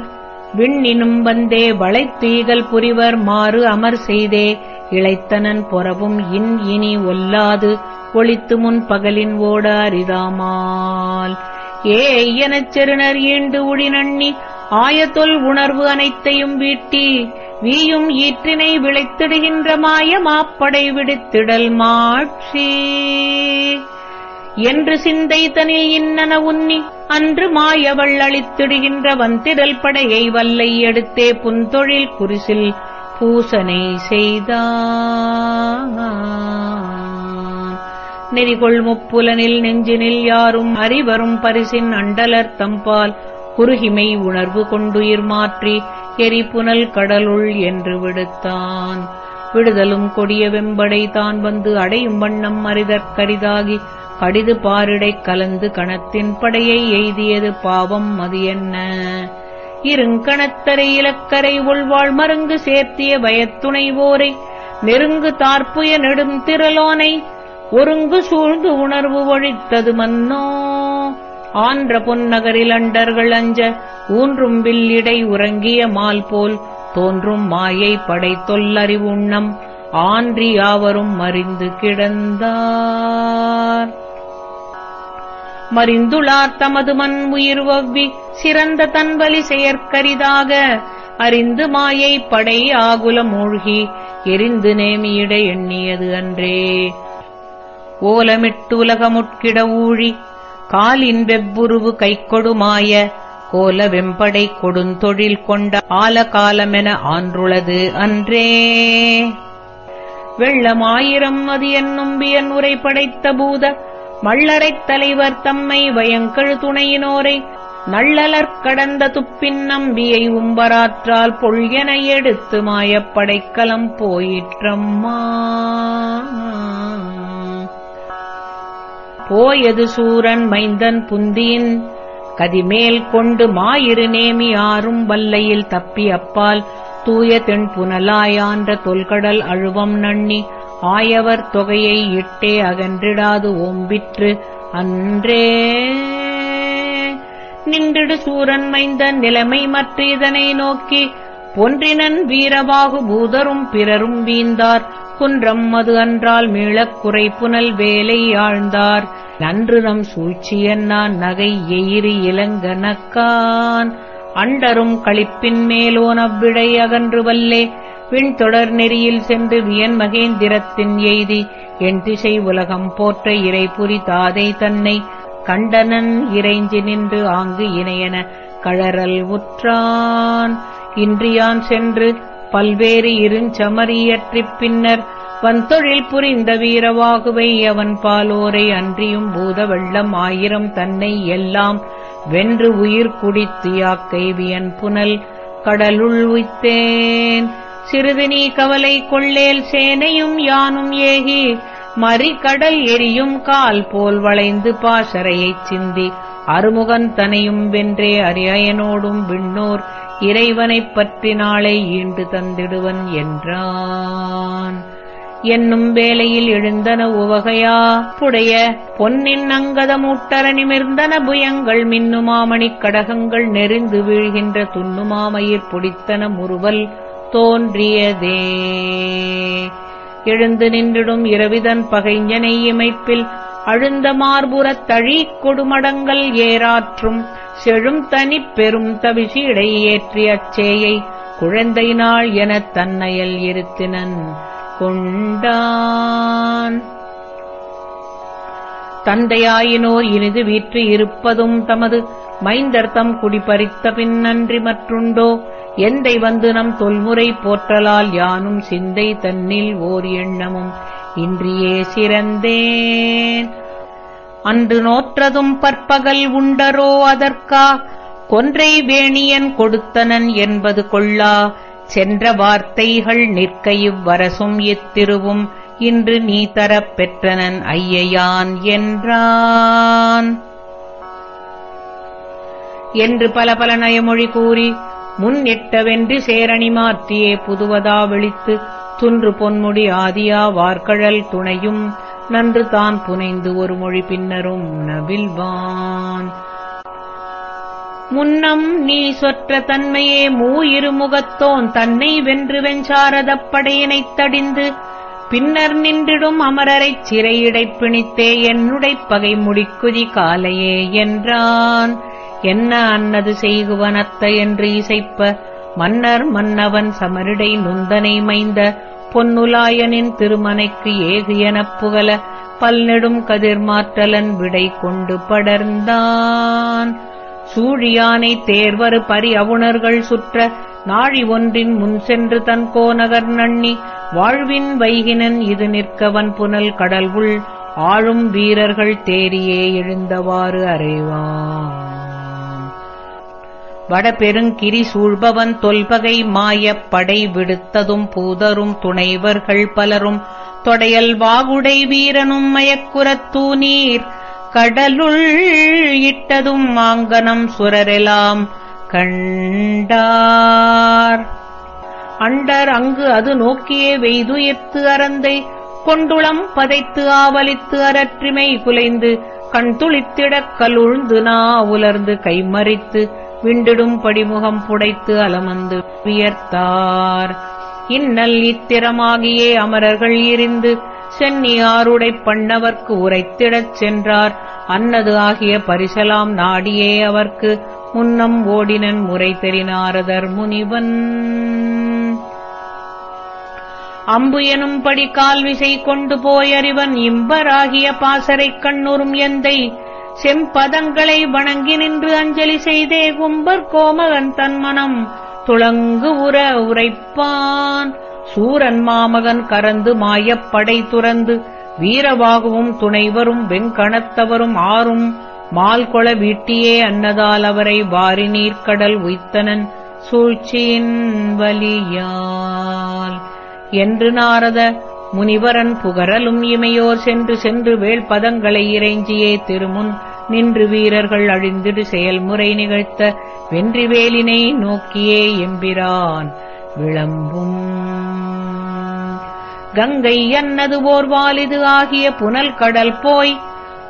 விண்ணினும் வந்தே வளைத்தீகல் புரிவர் மாறு அமர் செய்தே இளைத்தனன் பொறவும் இன் இனி ஒல்லாது ஒளித்து முன் பகலின் ஓட அரிதாமால். ஏ எனச் செருனர் ஈண்டு உடினண்ணி ஆயத்தொல் உணர்வு அனைத்தையும் வீட்டி வீயும் ஈற்றினை விளைத்திடுகின்ற மாய மாப்படை விடுத்திடல் மாட்சி. என்று சிந்தை தனில் இன்னன உன்னி அன்று மாயவள் அளித்திடுகின்ற வந்திரல் படையை வல்லை எடுத்தே புந்தொழில் குரிசில் பூசனை செய்தான் நெறிகொள் முப்புலனில் நெஞ்சினில் யாரும் அறிவரும் பரிசின் அண்டலர் தம்பால் குறுகிமை உணர்வு கொண்டுயிர் மாற்றி எரிபுனல் கடலுள் என்று விடுத்தான். விடுதலும் கொடிய வெம்படை தான் வந்து அடையும் வண்ணம் அறிதற்கரிதாகி கடிது பாரிடை கலந்து கணத்தின் படையை எய்தியது பாவம் அது என்ன? இருங்கணத்தரை இலக்கரை உள்வாழ் மருங்கு சேர்த்திய வயத்துணைவோரை நெருங்கு தார்ப்புய நெடும் திரளோனை ஒருங்கு சூழ்ந்து உணர்வு ஒழித்தது மன்னோ? ஆன்ற பொன்னகரில் அண்டர்கள் அஞ்ச ஊன்றும் வில்லிடை உறங்கிய மால் போல் தோன்றும் மாயை படை தொல்லறிவுண்ணம் ஆன்றி யாவரும் மறிந்து கிடந்தார். மறிந்துளார் தமது மண் உயிர் வவ்வி சிறந்த தன்வலி செயற்கரிதாக அறிந்து மாயை படை ஆகுல மூழ்கி எரிந்து நேமியிட எண்ணியது அன்றே. ஓலமிட்டு உலகமுட்கிட ஊழி காலின் வெப்புருவு கைக்கொடுமாய கோல வெம்படை கொடுந்தொழில் கொண்ட ஆலகாலமென ஆன்றுளது அன்றே. வெள்ளமாயிரம் அது என்னும் வியன் உரை படைத்த பூத மள்ளரைத் தலைவர் தம்மை வயங்கழு துணையினோரை நள்ளலற் கடந்த துப்பின் நம்பியை உம்பராற்றால் பொழியன எடுத்து மாயப்படைக்கலம் போயிற்றம்மா. போயது சூரன் மைந்தன் புந்தியின் கதிமேல் கொண்டு மாயிரு நேமி ஆறும் வல்லையில் தப்பி அப்பால். தூய தென் புனலாயான்ற தொல்கடல் அழுவம் நண்ணி ஆயவர் தொகையை இட்டே அகன்றிடாது ஓம்பிற்று. அன்றே நின்றிடு சூரன் மைந்தன் நிலைமை மற்ற இதனை நோக்கி. பொன்றினன் வீரவாகு பூதரும் பிறரும் வீந்தார் குன்றம் மது அன்றால் மீளக் குறை புனல் வேலை ஆழ்ந்தார். நன்று நம் சூழ்ச்சியன்னான் நகை எயிரி இளங்கனக்கான் அண்டரும் களிப்பின் மேலோன் அவ்விடை அகன்று வல்லே. விண்தொடர் நெறியில் சென்று வியன் மகேந்திரத்தின் எய்தி. என் திசை உலகம் போற்ற இறைபுரி தாதை தன்னை. கண்டனன் இறைஞ்சி நின்று ஆங்கு இணையன கழறல் உற்றான். இன்றியான் சென்று பல்வேறு இருஞ்சமரியற்றிப் பின்னர் வந்தொழில் புரிந்த வீரவாகுவை அவன் பாலோரை அன்றியும் பூத வெள்ளம் ஆயிரம் தன்னை எல்லாம் வென்று உயிர் குடித்து யாக்கைவியன் புனல் கடலுள் உய்த்தேன். சிறிது நீ கவலை கொள்ளேல் சேனையும் யானும் ஏகி மறிகடல் எரியும் கால் போல் வளைந்து பாசறையைச் சிந்தி அருமுகன் தனையும் வென்றே அரியனோடும் விண்ணோர் இறைவனைப் பற்றி நாளை ஈண்டு தந்திடுவன் என்றான். என்னும் வேளையில் எழுந்தன உவகையா? புடைய பொன்னின் அங்கதமூட்டர நிமிர்ந்தன புயங்கள் மின்னுமாமணிக் கடகங்கள் நெறிந்து வீழ்கின்ற துண்ணுமாமயிர் புடித்தன முறுவல் தோன்றியதே. எழுந்து நின்றிடும் இரவிதன் பகைஞனை இமைப்பில் அழுந்த மார்புறத் தழீக் கொடுமடங்கள் ஏராற்றும் செழும் பெரும் தவிசீடை ஏற்றி அச்சேயை குழந்தை நாள் எனத் தன்னையல் இருத்தினன் கொண்டான். தந்தையாயினோர் இனிது வீற்று இருப்பதும் தமது மைந்தர்த்தம் குடிபறித்த பின்னன்றி மற்றுண்டோ? எந்தை வந்து நம் தொல்முறை போற்றலால் யானும் சிந்தை தன்னில் ஓர் எண்ணமும் இன்றியே சிறந்தேன். அன்று நோற்றதும் பற்பகல் உண்டரோ அதற்கா? கொன்றை வேணியன் கொடுத்தனன் என்பது கொள்ளா? சென்ற வார்த்தைகள் நிற்க இவ்வரசும் இத்திருவும் இன்று நீ தரப் பெற்றனன் ஐயையான் என்றான். என்று பல பல நயமொழி கூறி முன்னிட்டவென்று சேரணி மாற்றியே புதுவதா விழித்து துன்று பொன்முடி ஆதியா வார்கழல் துணையும் நன்று தான் புனைந்து ஒரு மொழி பின்னரும் நவில்வான் முன்னம் நீ சொற்ற தன்மையே மூயிருமுகத்தோன் தன்னை வென்று வெஞ்சாரதப் படையினைத் தடிந்து பின்னர் நின்றிடும் அமரரைச் சிறையிடைப் பிணித்தே என்னுடைப் பகை முடிக்குதி காலையே என்றான். என்ன அன்னது செய்குவனத்த என்று இசைப்ப மன்னர் மன்னவன் சமரிடை நுந்தனை மைந்த பொன்னுலாயனின் திருமனைக்கு ஏகு எனப் புகல பல்நெடும் கதிர்மாற்றலன் விடை கொண்டு படர்ந்தான். சூழியானை தேர்வரு பரி அவுணர்கள் சுற்ற நாழி ஒன்றின் முன் சென்று தன் கோநகர் நண்ணி வாழ்வின் வைகினன் இது நிற்கவன் புனல் கடல் உள் ஆழும் வீரர்கள் தேரியே எழுந்தவாறு அறைவான். வடபெருங்கிரி சூழ்பவன் தொல்பகை மாயப் படை விடுத்ததும் பூதரும் துணைவர்கள் பலரும். தொடையல் வாகுடை வீரனும் மயக்குரத் தூநீர் கடலுள் இட்டதும் மாங்கனம் சுரரெலாம் கண்டார். அண்டர் அங்கு அது நோக்கியே வெய்துயிர்த்து அறந்தை. கொண்டுளம் பதைத்து ஆவலித்து அரற்றிமை குலைந்து. கண் துளித்திடக் கலுழ்ந்து நா உலர்ந்து கைமறித்து. விண்டிடும் படிமுகம் புடைத்து அலமந்து வியர்த்தார். இன்னல் இத்திரமாகியே அமரர்கள் இருந்து சென்னியாருடைப் பண்ணவர்க்கு உரைத்திடச் சென்றார். அன்னது ஆகிய பரிசலாம் நாடியே அவர்க்கு முன்னம் ஓடினன் முறை தெரினாரதர் முனிவன். அம்பு எனும்படி கால்விசை கொண்டு போயறிவன் இம்பராகிய பாசரைக் கண்ணுறும் எந்தை செம்பதங்களை வணங்கி நின்று அஞ்சலி செய்தே கும்பர் கோமகன் தன்மனம். துளங்கு உற உரைப்பான். சூரன் மாமகன் கரந்து மாயப்படை துறந்து. வீரவாகவும் துணைவரும் வெங்கணத்தவரும் ஆறும். மால்கொள வீட்டியே அன்னதால் அவரை வாரி நீர்க்கடல் உய்த்தனன். சூழ்ச்சியின் வலியால். என்று நாரத முனிவரன் புகரலும் இமையோர் சென்று சென்று வேள்பதங்களை இறைஞ்சியே திருமுன் நின்று வீரர்கள் அழிந்திடு செயல்முறை நிகழ்த்த வென்றிவேலினை நோக்கியே எம்பிரான் விளம்பும். கங்கை அன்னது ஓர்வாலிது ஆகிய புனல் கடல் போய்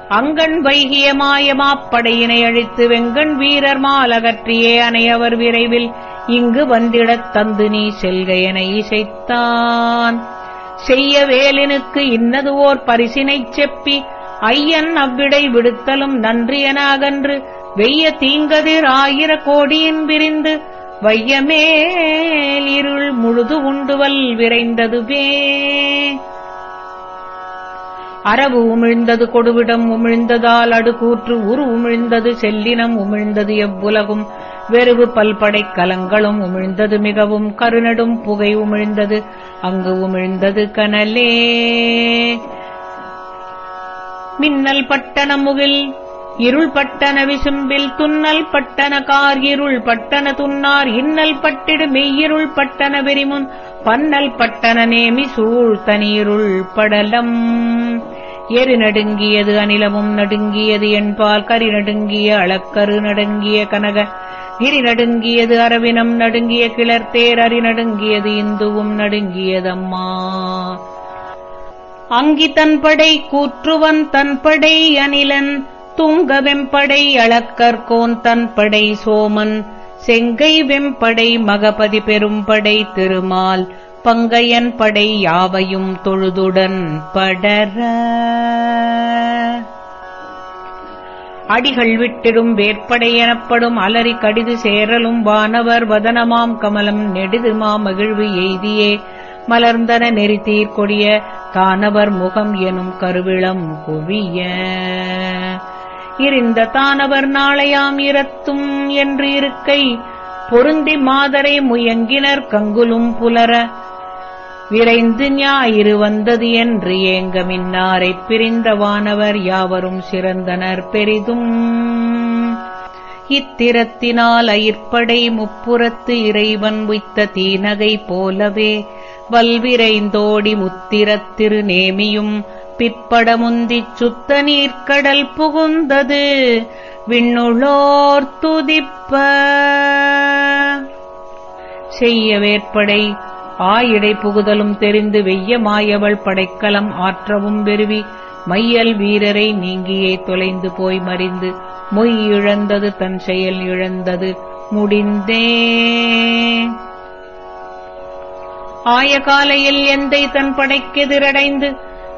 அங்கண் வைகிய மாயமாப்படையினை அழித்து வெங்கண் வீரர் மாலகற்றியே அனையவர் விரைவில் இங்கு வந்திடத் தந்து நீ செல்க என இசைத்தான். செய்ய வேலினுக்கு இன்னது ஓர் பரிசினைச் செப்பி ஐயன் அவ்விடை விடுத்தலும் நன்றி என அகன்று வெய்ய தீங்கதிர் ஆயிர கோடியின் விரிந்து வையமேல் இருள் முழுது உண்டுவல் விரைந்ததுவே. அரவு உமிழ்ந்தது கொடுவிடம் உமிழ்ந்ததால் அடுகூற்று உரு உமிழ்ந்தது செல்லினம் உமிழ்ந்தது எவ்வுலகும். வெறுவு பல்படைக் கலங்களும் உமிழ்ந்தது மிகவும் கருநடும் புகை உமிழ்ந்தது. அங்கு உமிழ்ந்தது கனலே. மின்னல் பட்டண முகில் இருள் பட்டன விசும்பில் துன்னல் பட்டன கார் இருள் பட்டன துன்னார் இன்னல் பட்டிடு மெய்யிருள் பட்டன வெறிமுன் பன்னல் பட்டன நேமி சூழ் தனியிருள் படலம். எரு நடுங்கியது அநிலமும் நடுங்கியது என்பால் கரி நடுங்கிய அளக்கரு நடுங்கிய கனக கிரி நடுங்கியது அரவினம் நடுங்கிய கிளர்த்தேர் அரி நடுங்கியது இந்துவும் நடுங்கியதம்மா. அங்கி தன்படை கூற்றுவன் தன்படை அனிலன் துங்க வெம்படை அளக்கற்கோன் தன்படை சோமன் செங்கை வெம்படை மகபதி பெரும்படை திருமால் பங்கையன் படை யாவையும் தொழுதுடன் படர. அடிகள் விட்டிடும் வேற்படை எனப்படும் அலறி கடிது சேரலும் வானவர் வதனமாம் கமலம் நெடிது மகிழ்வு எய்தியே. மலர்ந்தன நெறித்தீர் கொடிய தானவர் முகம் எனும் கருவிளம் குவிய. இருந்த தானவர் நாளையாம் இரத்தும் என்று இருக்கை. பொருந்தி மாதரை முயங்கினர் கங்குலும் புலர. விரைந்து ஞாயிறு வந்தது என்று ஏங்க மின்னாரைப் பிரிந்த வானவர் யாவரும் சிறந்தனர் பெரிதும். இத்திரத்தினால் அயிற்படை முப்புறத்து இறைவன் உய்த்த தீநகை போலவே வல்விரைந்தோடி முத்திரத்திரு நேமியும் பிற்படமுந்திச் சுத்த நீர்க்கடல் புகுந்தது. விண்ணுளோர் துதிப்ப. செய்ய வேற்படை ஆயிடை புகுதலும் தெரிந்து வெய்ய மாயவள் படைக்கலம் ஆற்றவும் பெருவி மையல் வீரரை நீங்கியே தொலைந்து போய் மறிந்து மொய் இழந்தது தன் செயல் இழந்தது முடிந்தே. ஆய காலையில் எந்தை தன் படைக்கெதிரடைந்து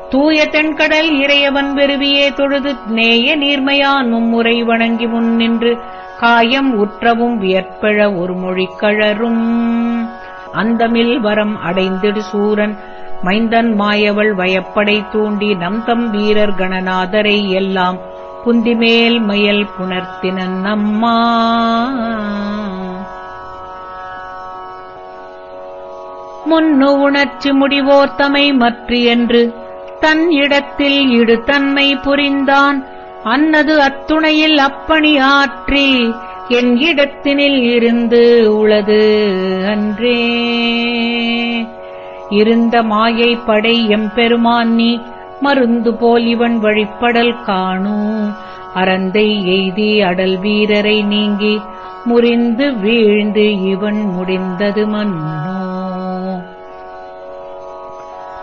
தூய தென்கடல் இறையவன் வெறுவியே தொழுது நேய நீர்மையான் மும்முறை வணங்கி முன் நின்று காயம் உற்றவும் வியற்பெழ ஒரு மொழி கழரும். அந்தமில் வரம் அடைந்திடு சூரன். மைந்தன் மாயவள் வயப்படை தூண்டி நம் தம் வீரர் கணநாதரை எல்லாம் புந்திமேல் மயல் புணர்த்தினன் நம்மா முன்னு உணர்ச்சி முடிவோர் தமை மற்று என்று தன் இடத்தில் இடுதன்மை புரிந்தான். அன்னது அத்துணையில் அப்பணி ஆற்றி என் இடத்தினில் இருந்து உளது அன்றே. இருந்த மாயை படை எம்பெருமான் நீ மருந்து போல் இவன் வழிப்படல் காணும் அறந்தை எய்தி அடல் வீரரை நீங்கி முறிந்து வீழ்ந்து இவன் முடிந்தது மன்னோ.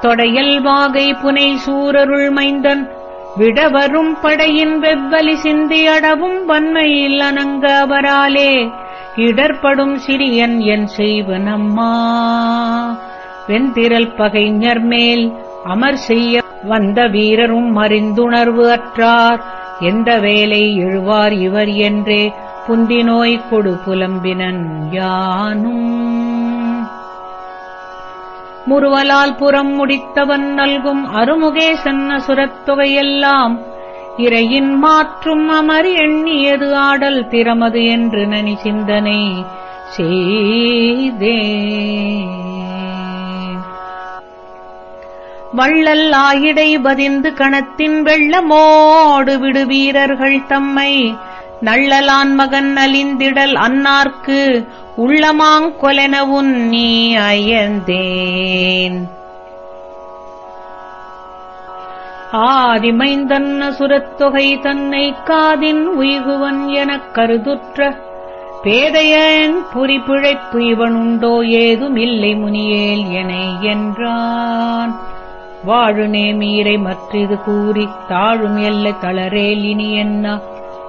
தொடையல் வாகை புனை சூரருள் மைந்தன் விடவரும் படையின் வெவ்வலி சிந்தி அடவும் வன்மையில் அனங்க அவராலே. இடர்படும் சிறியன் என் செய்வனம்மா வெந்திரல் பகைஞர் மேல் அமர் செய்ய வந்த வீரரும் அறிந்துணர்வு அற்றார். எந்த வேலை எழுவார் இவர் என்றே புந்தி நோய் கொடு புலம்பினன் யானும். முறுவலால் புறம் முடித்தவன் நல்கும் அருமுகேசன் அசுரத்தொகையெல்லாம் இறையின் மாற்றும் அமர் எண்ணியது ஆடல் திறமது என்று நனி சிந்தனை செய்தே. வள்ளல் ஆயிடை பதிந்து கணத்தின் வெள்ளமோடு விடு வீரர்கள் தம்மை. நள்ளலான் மகன் அலிந்திடல் அன்னார்க்கு உள்ளமாங்கொலெனவுன் நீ அயந்தேன் ஆதிமைந்தன் சுரத்தொகை தன்னை காதின் உய்குவன் எனக் கருதுற்ற பேதையன் புரி பிழைப்பு இவனுண்டோ ஏதுமில்லை முனியேல் என என்றான். வாழு நேமீரை மற்றிது கூறி தாழும் எல்லை தளரேல் இனி என்ன?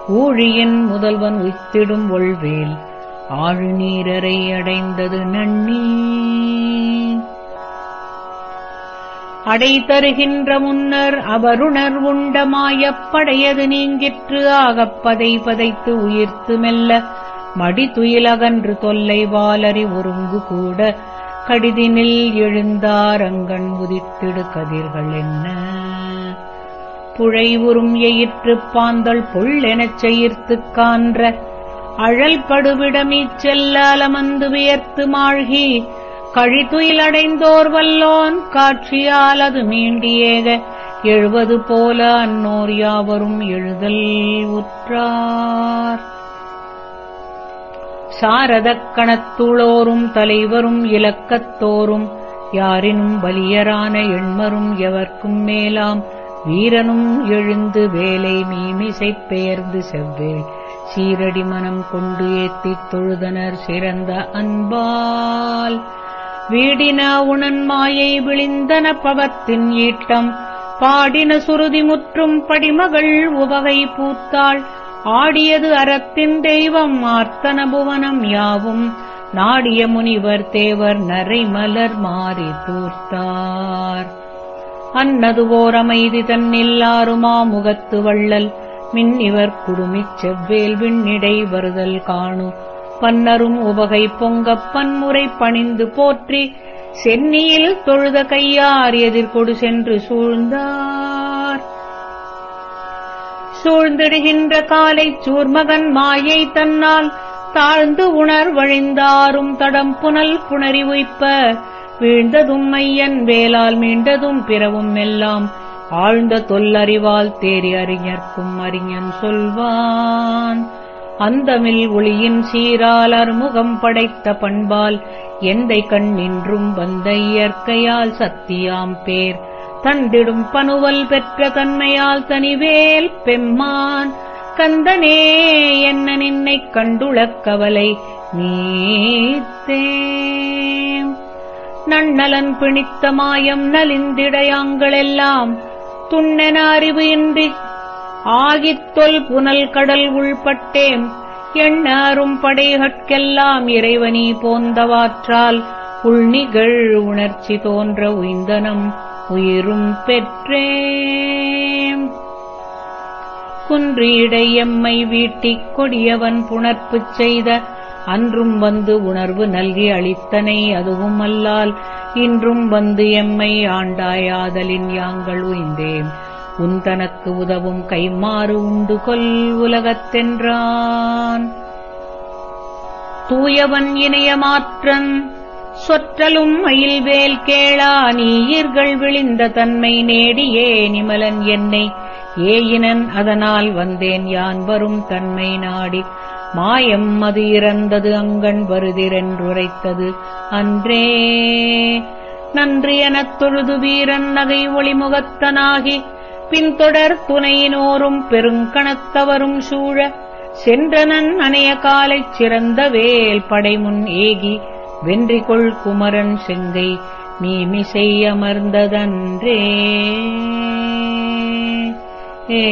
ஊழியன் முதல்வன் உய்த்திடும் ஒள்வேல் ஆழுநீரரை அடைந்தது நன்னி. அடை தருகின்ற முன்னர் அவருணர் உண்ட மாயப்படையது நீங்கிற்று. ஆகப்பதை பதைத்து உயிர்த்து மெல்ல மடிதுயிலகன்று தொல்லை வாலறி ஒருங்கு கூட. கடிதினில் எழுந்தாரங்கண் உதித்திடு கதிர்கள் என்ன. புழை உறும் எயிற்றுப் பாந்தள் எனச் செயிர்த்துக் கான்ற அழல் படுவிடமீச் செல்ல வியர்த்து மாழ்கி கழித்துயிலடைந்தோர் வல்லோன் காட்சியால் அது மீண்டியேக எழுவது போல அன்னோர் யாவரும் எழுதல் உற்றார். சாரதக் கணத்துளோரும் தலைவரும் இலக்கத்தோரும் யாரினும் வலியரான எண்மரும் எவர்க்கும் மேலாம் வீரனும் எழுந்து வேலை மீமிசைப் பெயர்ந்து செவ்வேள். சீரடி மனம் கொண்டு ஏத்தித் தொழுதனர் சிறந்த அன்பால். வீடின உணன் மாயை விழிந்தன பவத்தின் ஈட்டம். பாடின சுருதி முற்றும் படிமகள் உவகை பூத்தாள். ஆடியது அறத்தின் தெய்வம் ஆர்த்தன புவனம் யாவும். நாடிய முனிவர் தேவர் நரைமலர் மாறி தூர்த்தார். அன்னது ஓரமைதி தன்னில்லாருமா முகத்து வள்ளல். மின்னிவர் குடுமிச் செவ்வேல் விண்ணிடை வருதல் காணு. பன்னரும் உவகை பொங்கப் பன்முறை பணிந்து போற்றி சென்னியில் தொழுத கையார் எதிர்கொடு சென்று சூழ்ந்தார். சூழ்ந்திடுகின்ற காலை சூர்மகன் மாயை தன்னால் தாழ்ந்து உணர் வழிந்தாரும் தடம் புனல் புணரி உய்ப்ப வீழ்ந்ததும் மையன் வேலால் மீண்டதும் பிறவும் எல்லாம் ஆழ்ந்த தொல்லறிவால் தேறி அறிஞர்க்கும் அறிஞன் சொல்வான். அந்தமில் ஒளியின் சீரால் அறுமுகம் படைத்த பண்பால் எந்தை கண் நின்றும் வந்த இயற்கையால் சத்தியாம் பேர். தந்திடும் பனுவல் பெற்ற தன்மையால் தனிவேல் பெம்மான். கந்தனே என்ன நின்னைக் கண்டுளக் கவலை நீத்தே நன்னலன் பிணித்த மாயம் நலிந்திடையாங்களெல்லாம் துண்ணென அறிவு இன்றி ஆகித் தொல் புனல் கடல் உள்பட்டேம் எண்ணாரும் படைகட்கெல்லாம் இறைவனி போந்தவாற்றால் உள்நிகழ் உணர்ச்சி தோன்ற உய்ந்தனம் உயிரும் பெற்றேம் குன்றீடை எம்மை வீட்டிக் கொடியவன் புணர்ப்புச் செய்த அன்றும் வந்து உணர்வு நல்கி அளித்தனை அதுவும் அல்லால். இன்றும் வந்து எம்மை ஆண்டாயாதலின் யாங்கள் உய்ந்தேன். உன் தனக்கு உதவும் கைமாறு உண்டு கொல் உலகத்தென்றான். தூயவன் இணையமாற்றன் சொற்றலும் மயில்வேல் கேளா நீயிர்கள் விழிந்த தன்மை நேடியே நிமலன் என்னை. ஏயினன் அதனால் வந்தேன் யான் வரும் தன்மை நாடி. மாயம் அது இறந்தது அங்கண் வருதிரென்றுரைத்தது. அன்றே நன்றி எனத் தொழுது வீரன் நகை ஒளிமுகத்தனாகி பின்தொடர் துணையினோரும் பெருங்கணத்தவரும் சூழ சென்றனன் அணைய காலைச் சிறந்த வேல் படைமுன் ஏகி வென்றிகொள் குமரன் செங்கை நீமிசை அமர்ந்ததன்றே ஏ